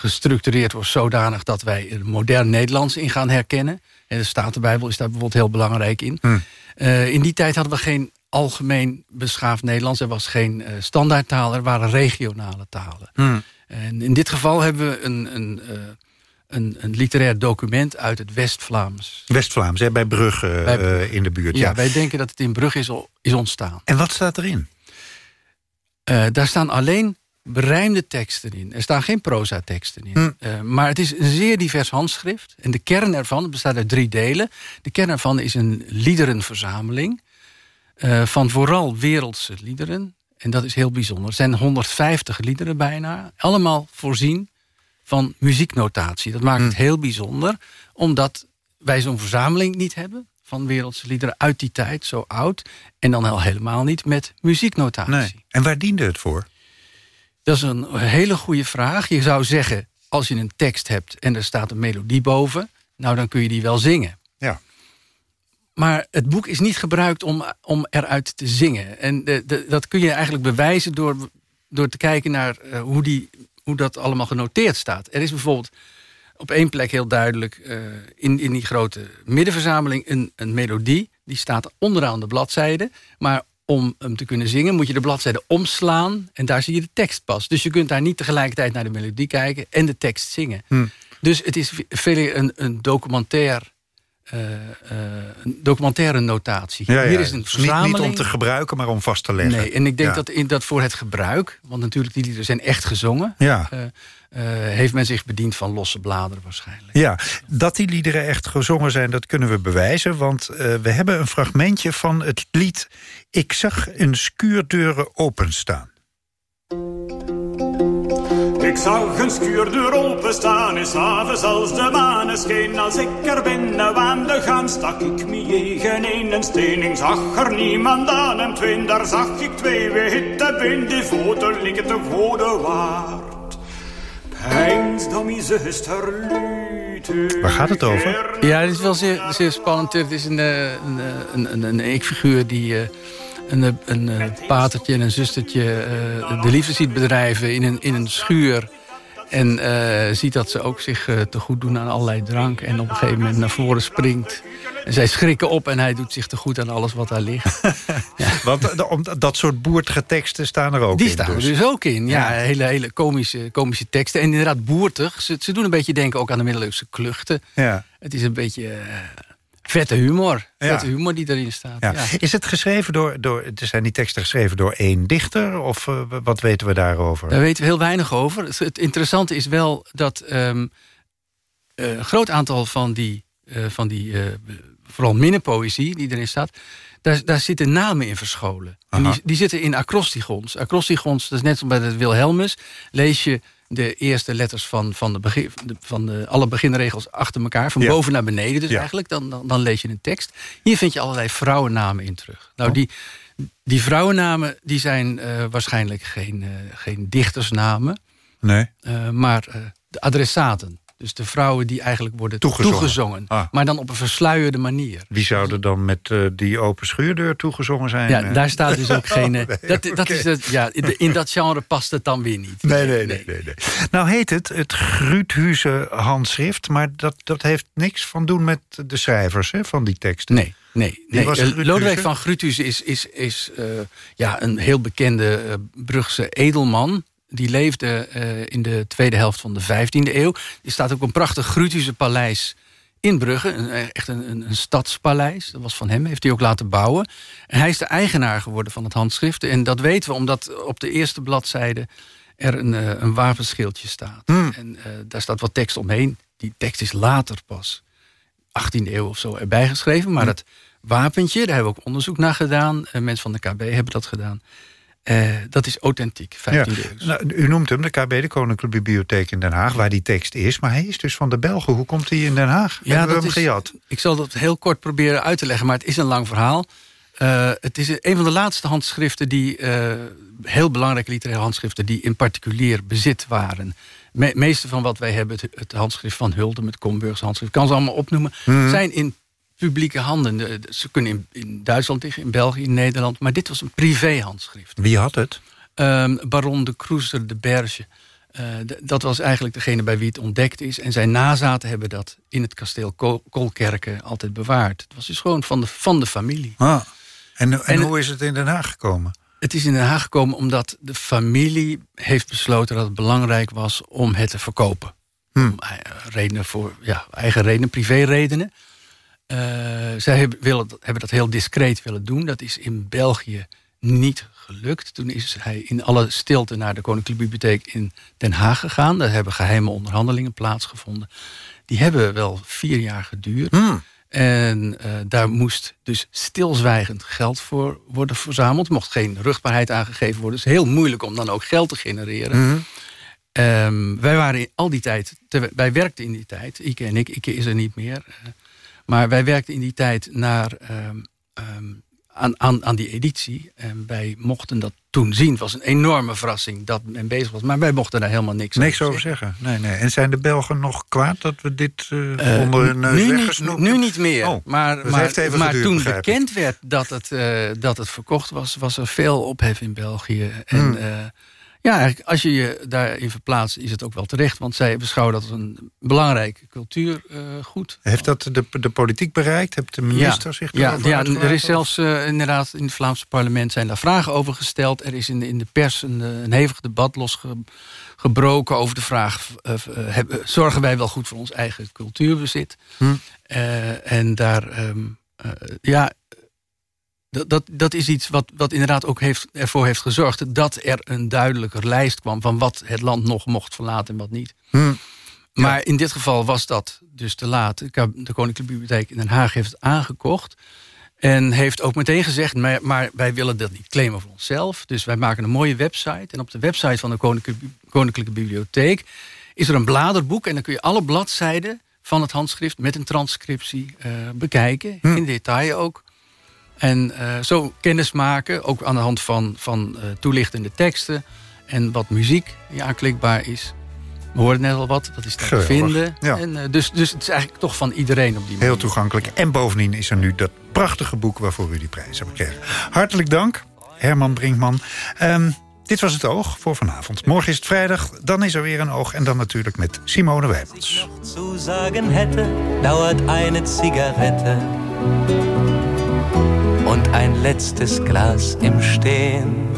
[SPEAKER 26] gestructureerd wordt zodanig dat wij er modern Nederlands in gaan herkennen. En de Statenbijbel is daar bijvoorbeeld heel belangrijk in.
[SPEAKER 10] Hm.
[SPEAKER 26] Uh, in die tijd hadden we geen algemeen beschaafd Nederlands. Er was geen uh, standaardtaal, er waren regionale talen.
[SPEAKER 10] Hm.
[SPEAKER 26] En in dit geval hebben we een, een, uh, een, een literair document uit het West-Vlaams.
[SPEAKER 10] West-Vlaams, bij Brugge bij, in de buurt.
[SPEAKER 26] Ja,
[SPEAKER 10] ja,
[SPEAKER 26] wij denken dat het in Brugge is, is ontstaan.
[SPEAKER 10] En wat staat erin?
[SPEAKER 26] daar staan alleen berijmde teksten in. Er staan geen proza-teksten in.
[SPEAKER 10] Hm.
[SPEAKER 26] Uh, maar het is een zeer divers handschrift. En de kern ervan, bestaat uit drie delen. De kern ervan is een liederenverzameling... Uh, van vooral wereldse liederen. En dat is heel bijzonder. Er zijn 150 liederen bijna. Allemaal voorzien van muzieknotatie. Dat maakt
[SPEAKER 10] Hm.
[SPEAKER 26] het heel bijzonder. Omdat wij zo'n verzameling niet hebben van wereldse liederen uit die tijd, zo oud. En dan al helemaal niet met muzieknotatie.
[SPEAKER 10] Nee. En waar diende het voor?
[SPEAKER 26] Dat is een hele goede vraag. Je zou zeggen, als je een tekst hebt en er staat een melodie boven... nou, dan kun je die wel zingen.
[SPEAKER 10] Ja.
[SPEAKER 26] Maar het boek is niet gebruikt om, om eruit te zingen. En de, de, dat kun je eigenlijk bewijzen door, door te kijken naar uh, hoe, die, hoe dat allemaal genoteerd staat. Er is bijvoorbeeld op één plek heel duidelijk... Uh, in, in die grote middenverzameling een, een melodie. Die staat onderaan de bladzijde. Maar om hem te kunnen zingen moet je de bladzijde omslaan... en daar zie je de tekst pas. Dus je kunt daar niet tegelijkertijd naar de melodie kijken... en de tekst zingen.
[SPEAKER 10] Hm.
[SPEAKER 26] Dus het is veel een, een documentair... Uh, uh, een documentaire notatie.
[SPEAKER 10] Ja.
[SPEAKER 26] Hier is een verzameling.
[SPEAKER 10] Niet, niet, om te gebruiken, maar om vast te leggen.
[SPEAKER 26] Nee, en ik denk dat, in, dat voor het gebruik... want natuurlijk die liederen zijn echt gezongen...
[SPEAKER 10] Ja.
[SPEAKER 26] Uh, heeft men zich bediend van losse bladeren waarschijnlijk.
[SPEAKER 10] Ja, dat die liederen echt gezongen zijn, dat kunnen we bewijzen. Want we hebben een fragmentje van het lied... Ik zag een skuurdeuren openstaan.
[SPEAKER 27] Ik zag een schuurdeur openstaan, is avonds als de maan scheen. Als ik er binnen waande gaan, stak ik me tegen in een steen. Ik zag er niemand aan en twin, daar zag ik twee witte bin. Die foto liggen te goede waard. Pijns dan mijn zuster.
[SPEAKER 10] Waar gaat het over?
[SPEAKER 26] Ja, het is wel zeer, zeer spannend. Het is een, een, een, een, een ik-figuur die... Uh, een, een, een, patertje en een zustertje uh, de liefde ziet bedrijven in een, in een schuur. En uh, ziet dat ze ook zich uh, te goed doen aan allerlei drank. En op een gegeven moment naar voren springt. En zij schrikken op en hij doet zich te goed aan alles wat daar ligt.
[SPEAKER 10] ja. Want om, dat soort boertige teksten staan er ook
[SPEAKER 26] Die
[SPEAKER 10] in.
[SPEAKER 26] staan er dus ook in. Ja, ja, hele, hele komische, komische teksten. En inderdaad boertig. Ze, ze doen een beetje denken ook aan de middeleeuwse kluchten.
[SPEAKER 10] Ja.
[SPEAKER 26] Het is een beetje... Vette humor. Vette ja. humor die erin staat.
[SPEAKER 10] Ja.
[SPEAKER 26] Ja.
[SPEAKER 10] Is het geschreven door, door... Zijn die teksten geschreven door één dichter? Of uh, wat weten we daarover?
[SPEAKER 26] Daar weten we heel weinig over. Het, het interessante is wel dat um, uh, een groot aantal van die... Uh, van die vooral minnenpoëzie die erin staat... Daar, daar zitten namen in verscholen. En die, die, zitten in acrostigons. Acrostigons, dat is net zoals bij het Wilhelmus. Lees je de eerste letters van, van, de begin, van de, alle beginregels achter elkaar. Van
[SPEAKER 10] Ja.
[SPEAKER 26] boven naar beneden dus
[SPEAKER 10] Ja.
[SPEAKER 26] eigenlijk. Dan, dan, dan lees je een tekst. Hier vind je allerlei vrouwennamen in terug. Nou,
[SPEAKER 10] Oh.
[SPEAKER 26] die, die vrouwennamen die zijn eh, waarschijnlijk geen, eh, geen dichtersnamen.
[SPEAKER 10] Nee.
[SPEAKER 26] eh, maar de adressaten. Dus de vrouwen die eigenlijk worden toegezongen.
[SPEAKER 10] Ah.
[SPEAKER 26] Maar dan op een versluierde manier.
[SPEAKER 10] Wie zou er dan met uh, die open schuurdeur toegezongen zijn?
[SPEAKER 26] Ja, daar staat dus ook geen... Uh, dat, dat is het, ja, in dat genre past het dan weer niet.
[SPEAKER 10] Nee, nee, nee. nee, nee. Nou heet het het Gruuthuze handschrift... maar dat, dat heeft niks van doen met de schrijvers hè, van die teksten.
[SPEAKER 26] Nee, nee. nee. Lodewijk van Gruuthuze is, is, is uh, ja, een heel bekende Brugse edelman die leefde uh, in de tweede helft van de 15e eeuw. Er staat ook een prachtig Grutische paleis in Brugge. Een, echt een, een, een, stadspaleis. Dat was van hem, heeft hij ook laten bouwen. En hij is de eigenaar geworden van het handschrift. En dat weten we omdat op de eerste bladzijde er een, uh, een wapenschildje staat.
[SPEAKER 10] Hmm.
[SPEAKER 26] En uh, daar staat wat tekst omheen. Die tekst is later pas, 18e eeuw of zo, erbij geschreven. Maar
[SPEAKER 10] Hmm.
[SPEAKER 26] dat wapentje, daar hebben we ook onderzoek naar gedaan. mensen van de KB hebben dat gedaan. Uh, dat is authentiek, 15e
[SPEAKER 10] ja. Nou, u noemt hem de KB, de Koninklijke Bibliotheek in Den Haag... waar die tekst is, maar hij is dus van de Belgen. Hoe komt hij in Den Haag?
[SPEAKER 26] Ja,
[SPEAKER 10] Hebben
[SPEAKER 26] dat
[SPEAKER 10] we hem
[SPEAKER 26] is? Ik zal dat heel kort proberen uit te leggen, maar het is een lang verhaal. Uh, het is een van de laatste handschriften die... Uh, heel belangrijke literaire handschriften... die in particulier bezit waren. Me meeste van wat wij hebben, het, het handschrift van Hulde... met Comburgs handschrift, kan ze allemaal opnoemen...
[SPEAKER 10] Mhm.
[SPEAKER 26] zijn in publieke handen. Ze kunnen in, in, Duitsland liggen, in België, in Nederland. Maar dit was een privé-handschrift.
[SPEAKER 10] Wie had het?
[SPEAKER 26] Um, Baron de Kroeser de Berge. Uh, dat was eigenlijk degene bij wie het ontdekt is. En zijn nazaten hebben dat in het kasteel Kol Kolkerken altijd bewaard. Het was dus gewoon van de, van de familie.
[SPEAKER 10] Ah. En, en, en hoe is het in Den Haag gekomen?
[SPEAKER 26] Het is in Den Haag gekomen omdat de familie heeft besloten... dat het belangrijk was om het te verkopen.
[SPEAKER 10] Hmm.
[SPEAKER 26] Om, redenen voor, ja, eigen redenen, privé-redenen. Uh, zij hebben, willen, hebben dat heel discreet willen doen. Dat is in België niet gelukt. Toen is hij in alle stilte naar de Koninklijke Bibliotheek in Den Haag gegaan. Daar hebben geheime onderhandelingen plaatsgevonden. Die hebben wel vier jaar geduurd.
[SPEAKER 10] Hmm.
[SPEAKER 26] En uh, daar moest dus stilzwijgend geld voor worden verzameld. Er mocht geen rugbaarheid aangegeven worden. Het is heel moeilijk om dan ook geld te genereren.
[SPEAKER 10] Hmm.
[SPEAKER 26] Um, wij waren in al die tijd, wij werkten in die tijd, Ike en ik, Ike is er niet meer. Uh, maar wij werkten in die tijd naar, um, um, aan, aan, aan die editie. En wij mochten dat toen zien. Het was een enorme verrassing dat men bezig was. Maar wij mochten daar helemaal niks,
[SPEAKER 10] niks over zeggen. Nee, nee. En zijn de Belgen nog kwaad dat we dit uh, uh, onder hun neus
[SPEAKER 26] nu niet, nu niet meer.
[SPEAKER 10] Oh,
[SPEAKER 26] maar
[SPEAKER 10] dus
[SPEAKER 26] maar,
[SPEAKER 10] geduurd,
[SPEAKER 26] maar toen bekend werd dat het, uh, dat het verkocht was... was er veel ophef in België. En
[SPEAKER 10] Hmm.
[SPEAKER 26] Ja, eigenlijk, als je je daarin verplaatst, is het ook wel terecht. Want zij beschouwen dat als een belangrijk cultuurgoed.
[SPEAKER 10] Heeft dat de, de politiek bereikt? Heeft de minister
[SPEAKER 26] ja,
[SPEAKER 10] zich
[SPEAKER 26] ja, ja, er is zelfs uh, inderdaad in het Vlaamse parlement zijn daar vragen over gesteld. Er is in de, in de pers een, een hevig debat losgebroken over de vraag... Uh, hebben, zorgen wij wel goed voor ons eigen cultuurbezit?
[SPEAKER 10] Hm.
[SPEAKER 26] En daar, um, ja... Dat, dat, dat is iets wat, wat inderdaad ook heeft, ervoor heeft gezorgd... dat er een duidelijker lijst kwam van wat het land nog mocht verlaten en wat niet.
[SPEAKER 10] Hm.
[SPEAKER 26] Maar ja. in dit geval was dat dus te laat. De Koninklijke Bibliotheek in Den Haag heeft het aangekocht. En heeft ook meteen gezegd, maar, maar, wij willen dat niet claimen voor onszelf. Dus wij maken een mooie website. En op de website van de Koninklijke, Koninklijke Bibliotheek is er een bladerboek. En dan kun je alle bladzijden van het handschrift met een transcriptie uh, bekijken. Hm. In detail ook. En uh, zo kennis maken, ook aan de hand van, van uh, toelichtende teksten... en wat muziek die aanklikbaar is. We hoorden net al wat, dat is daar te vinden.
[SPEAKER 10] Ja.
[SPEAKER 26] En, uh, dus, dus het is eigenlijk toch van iedereen op die manier.
[SPEAKER 10] Heel toegankelijk. En bovendien is er nu dat prachtige boek waarvoor u die prijs hebt gekregen. Hartelijk dank, Herman Brinkman. Um, dit was het Oog voor vanavond. Morgen is het vrijdag, dan is er weer een Oog. En dan natuurlijk met Simone Wijmans.
[SPEAKER 8] zu sagen hätte, dauert eine Zigarette und ein letztes Glas im Stehen.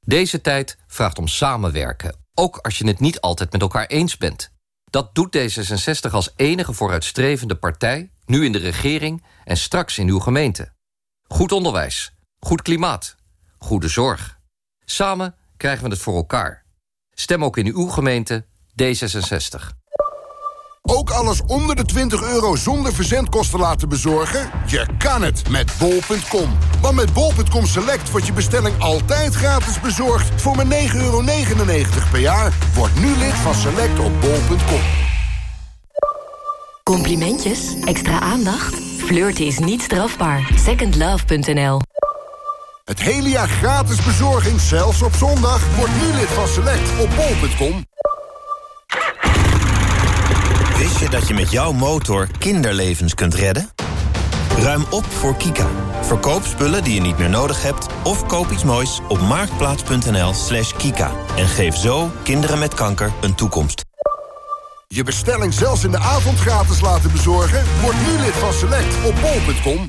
[SPEAKER 28] Deze tijd vraagt om samenwerken, ook als je het niet altijd met elkaar eens bent. Dat doet D66 als enige vooruitstrevende partij, nu in de regering en straks in uw gemeente. Goed onderwijs, goed klimaat, goede zorg. Samen krijgen we het voor elkaar. Stem ook in uw gemeente D66.
[SPEAKER 29] Ook alles onder de 20 euro zonder verzendkosten laten bezorgen? Je kan het met bol.com. Want met bol.com Select wordt je bestelling altijd gratis bezorgd... voor maar 9,99 euro per jaar. Word nu lid van Select op bol.com.
[SPEAKER 30] Complimentjes? Extra aandacht?
[SPEAKER 31] Flirten is niet strafbaar. Secondlove.nl
[SPEAKER 29] Het hele jaar gratis bezorging, zelfs op zondag. Word nu lid van Select op bol.com.
[SPEAKER 27] Wist je dat je met jouw motor kinderlevens kunt redden? Ruim op voor Kika. Verkoop spullen die je niet meer nodig hebt... of koop iets moois op marktplaats.nl slash kika. En geef zo kinderen met kanker een toekomst.
[SPEAKER 29] Je bestelling zelfs in de avond gratis laten bezorgen? Word nu lid van Select op bol.com.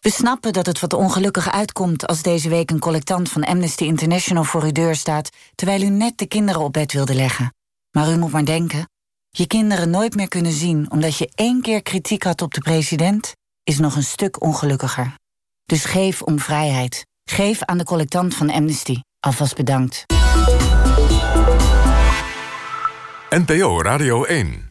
[SPEAKER 32] We snappen dat het wat ongelukkig uitkomt als deze week een collectant van Amnesty International voor uw deur staat, terwijl u net de kinderen op bed wilde leggen. Maar u moet maar denken, je kinderen nooit meer kunnen zien omdat je één keer kritiek had op de president, is nog een stuk ongelukkiger. Dus geef om vrijheid. Geef aan de collectant van Amnesty. Alvast bedankt.
[SPEAKER 9] NPO Radio 1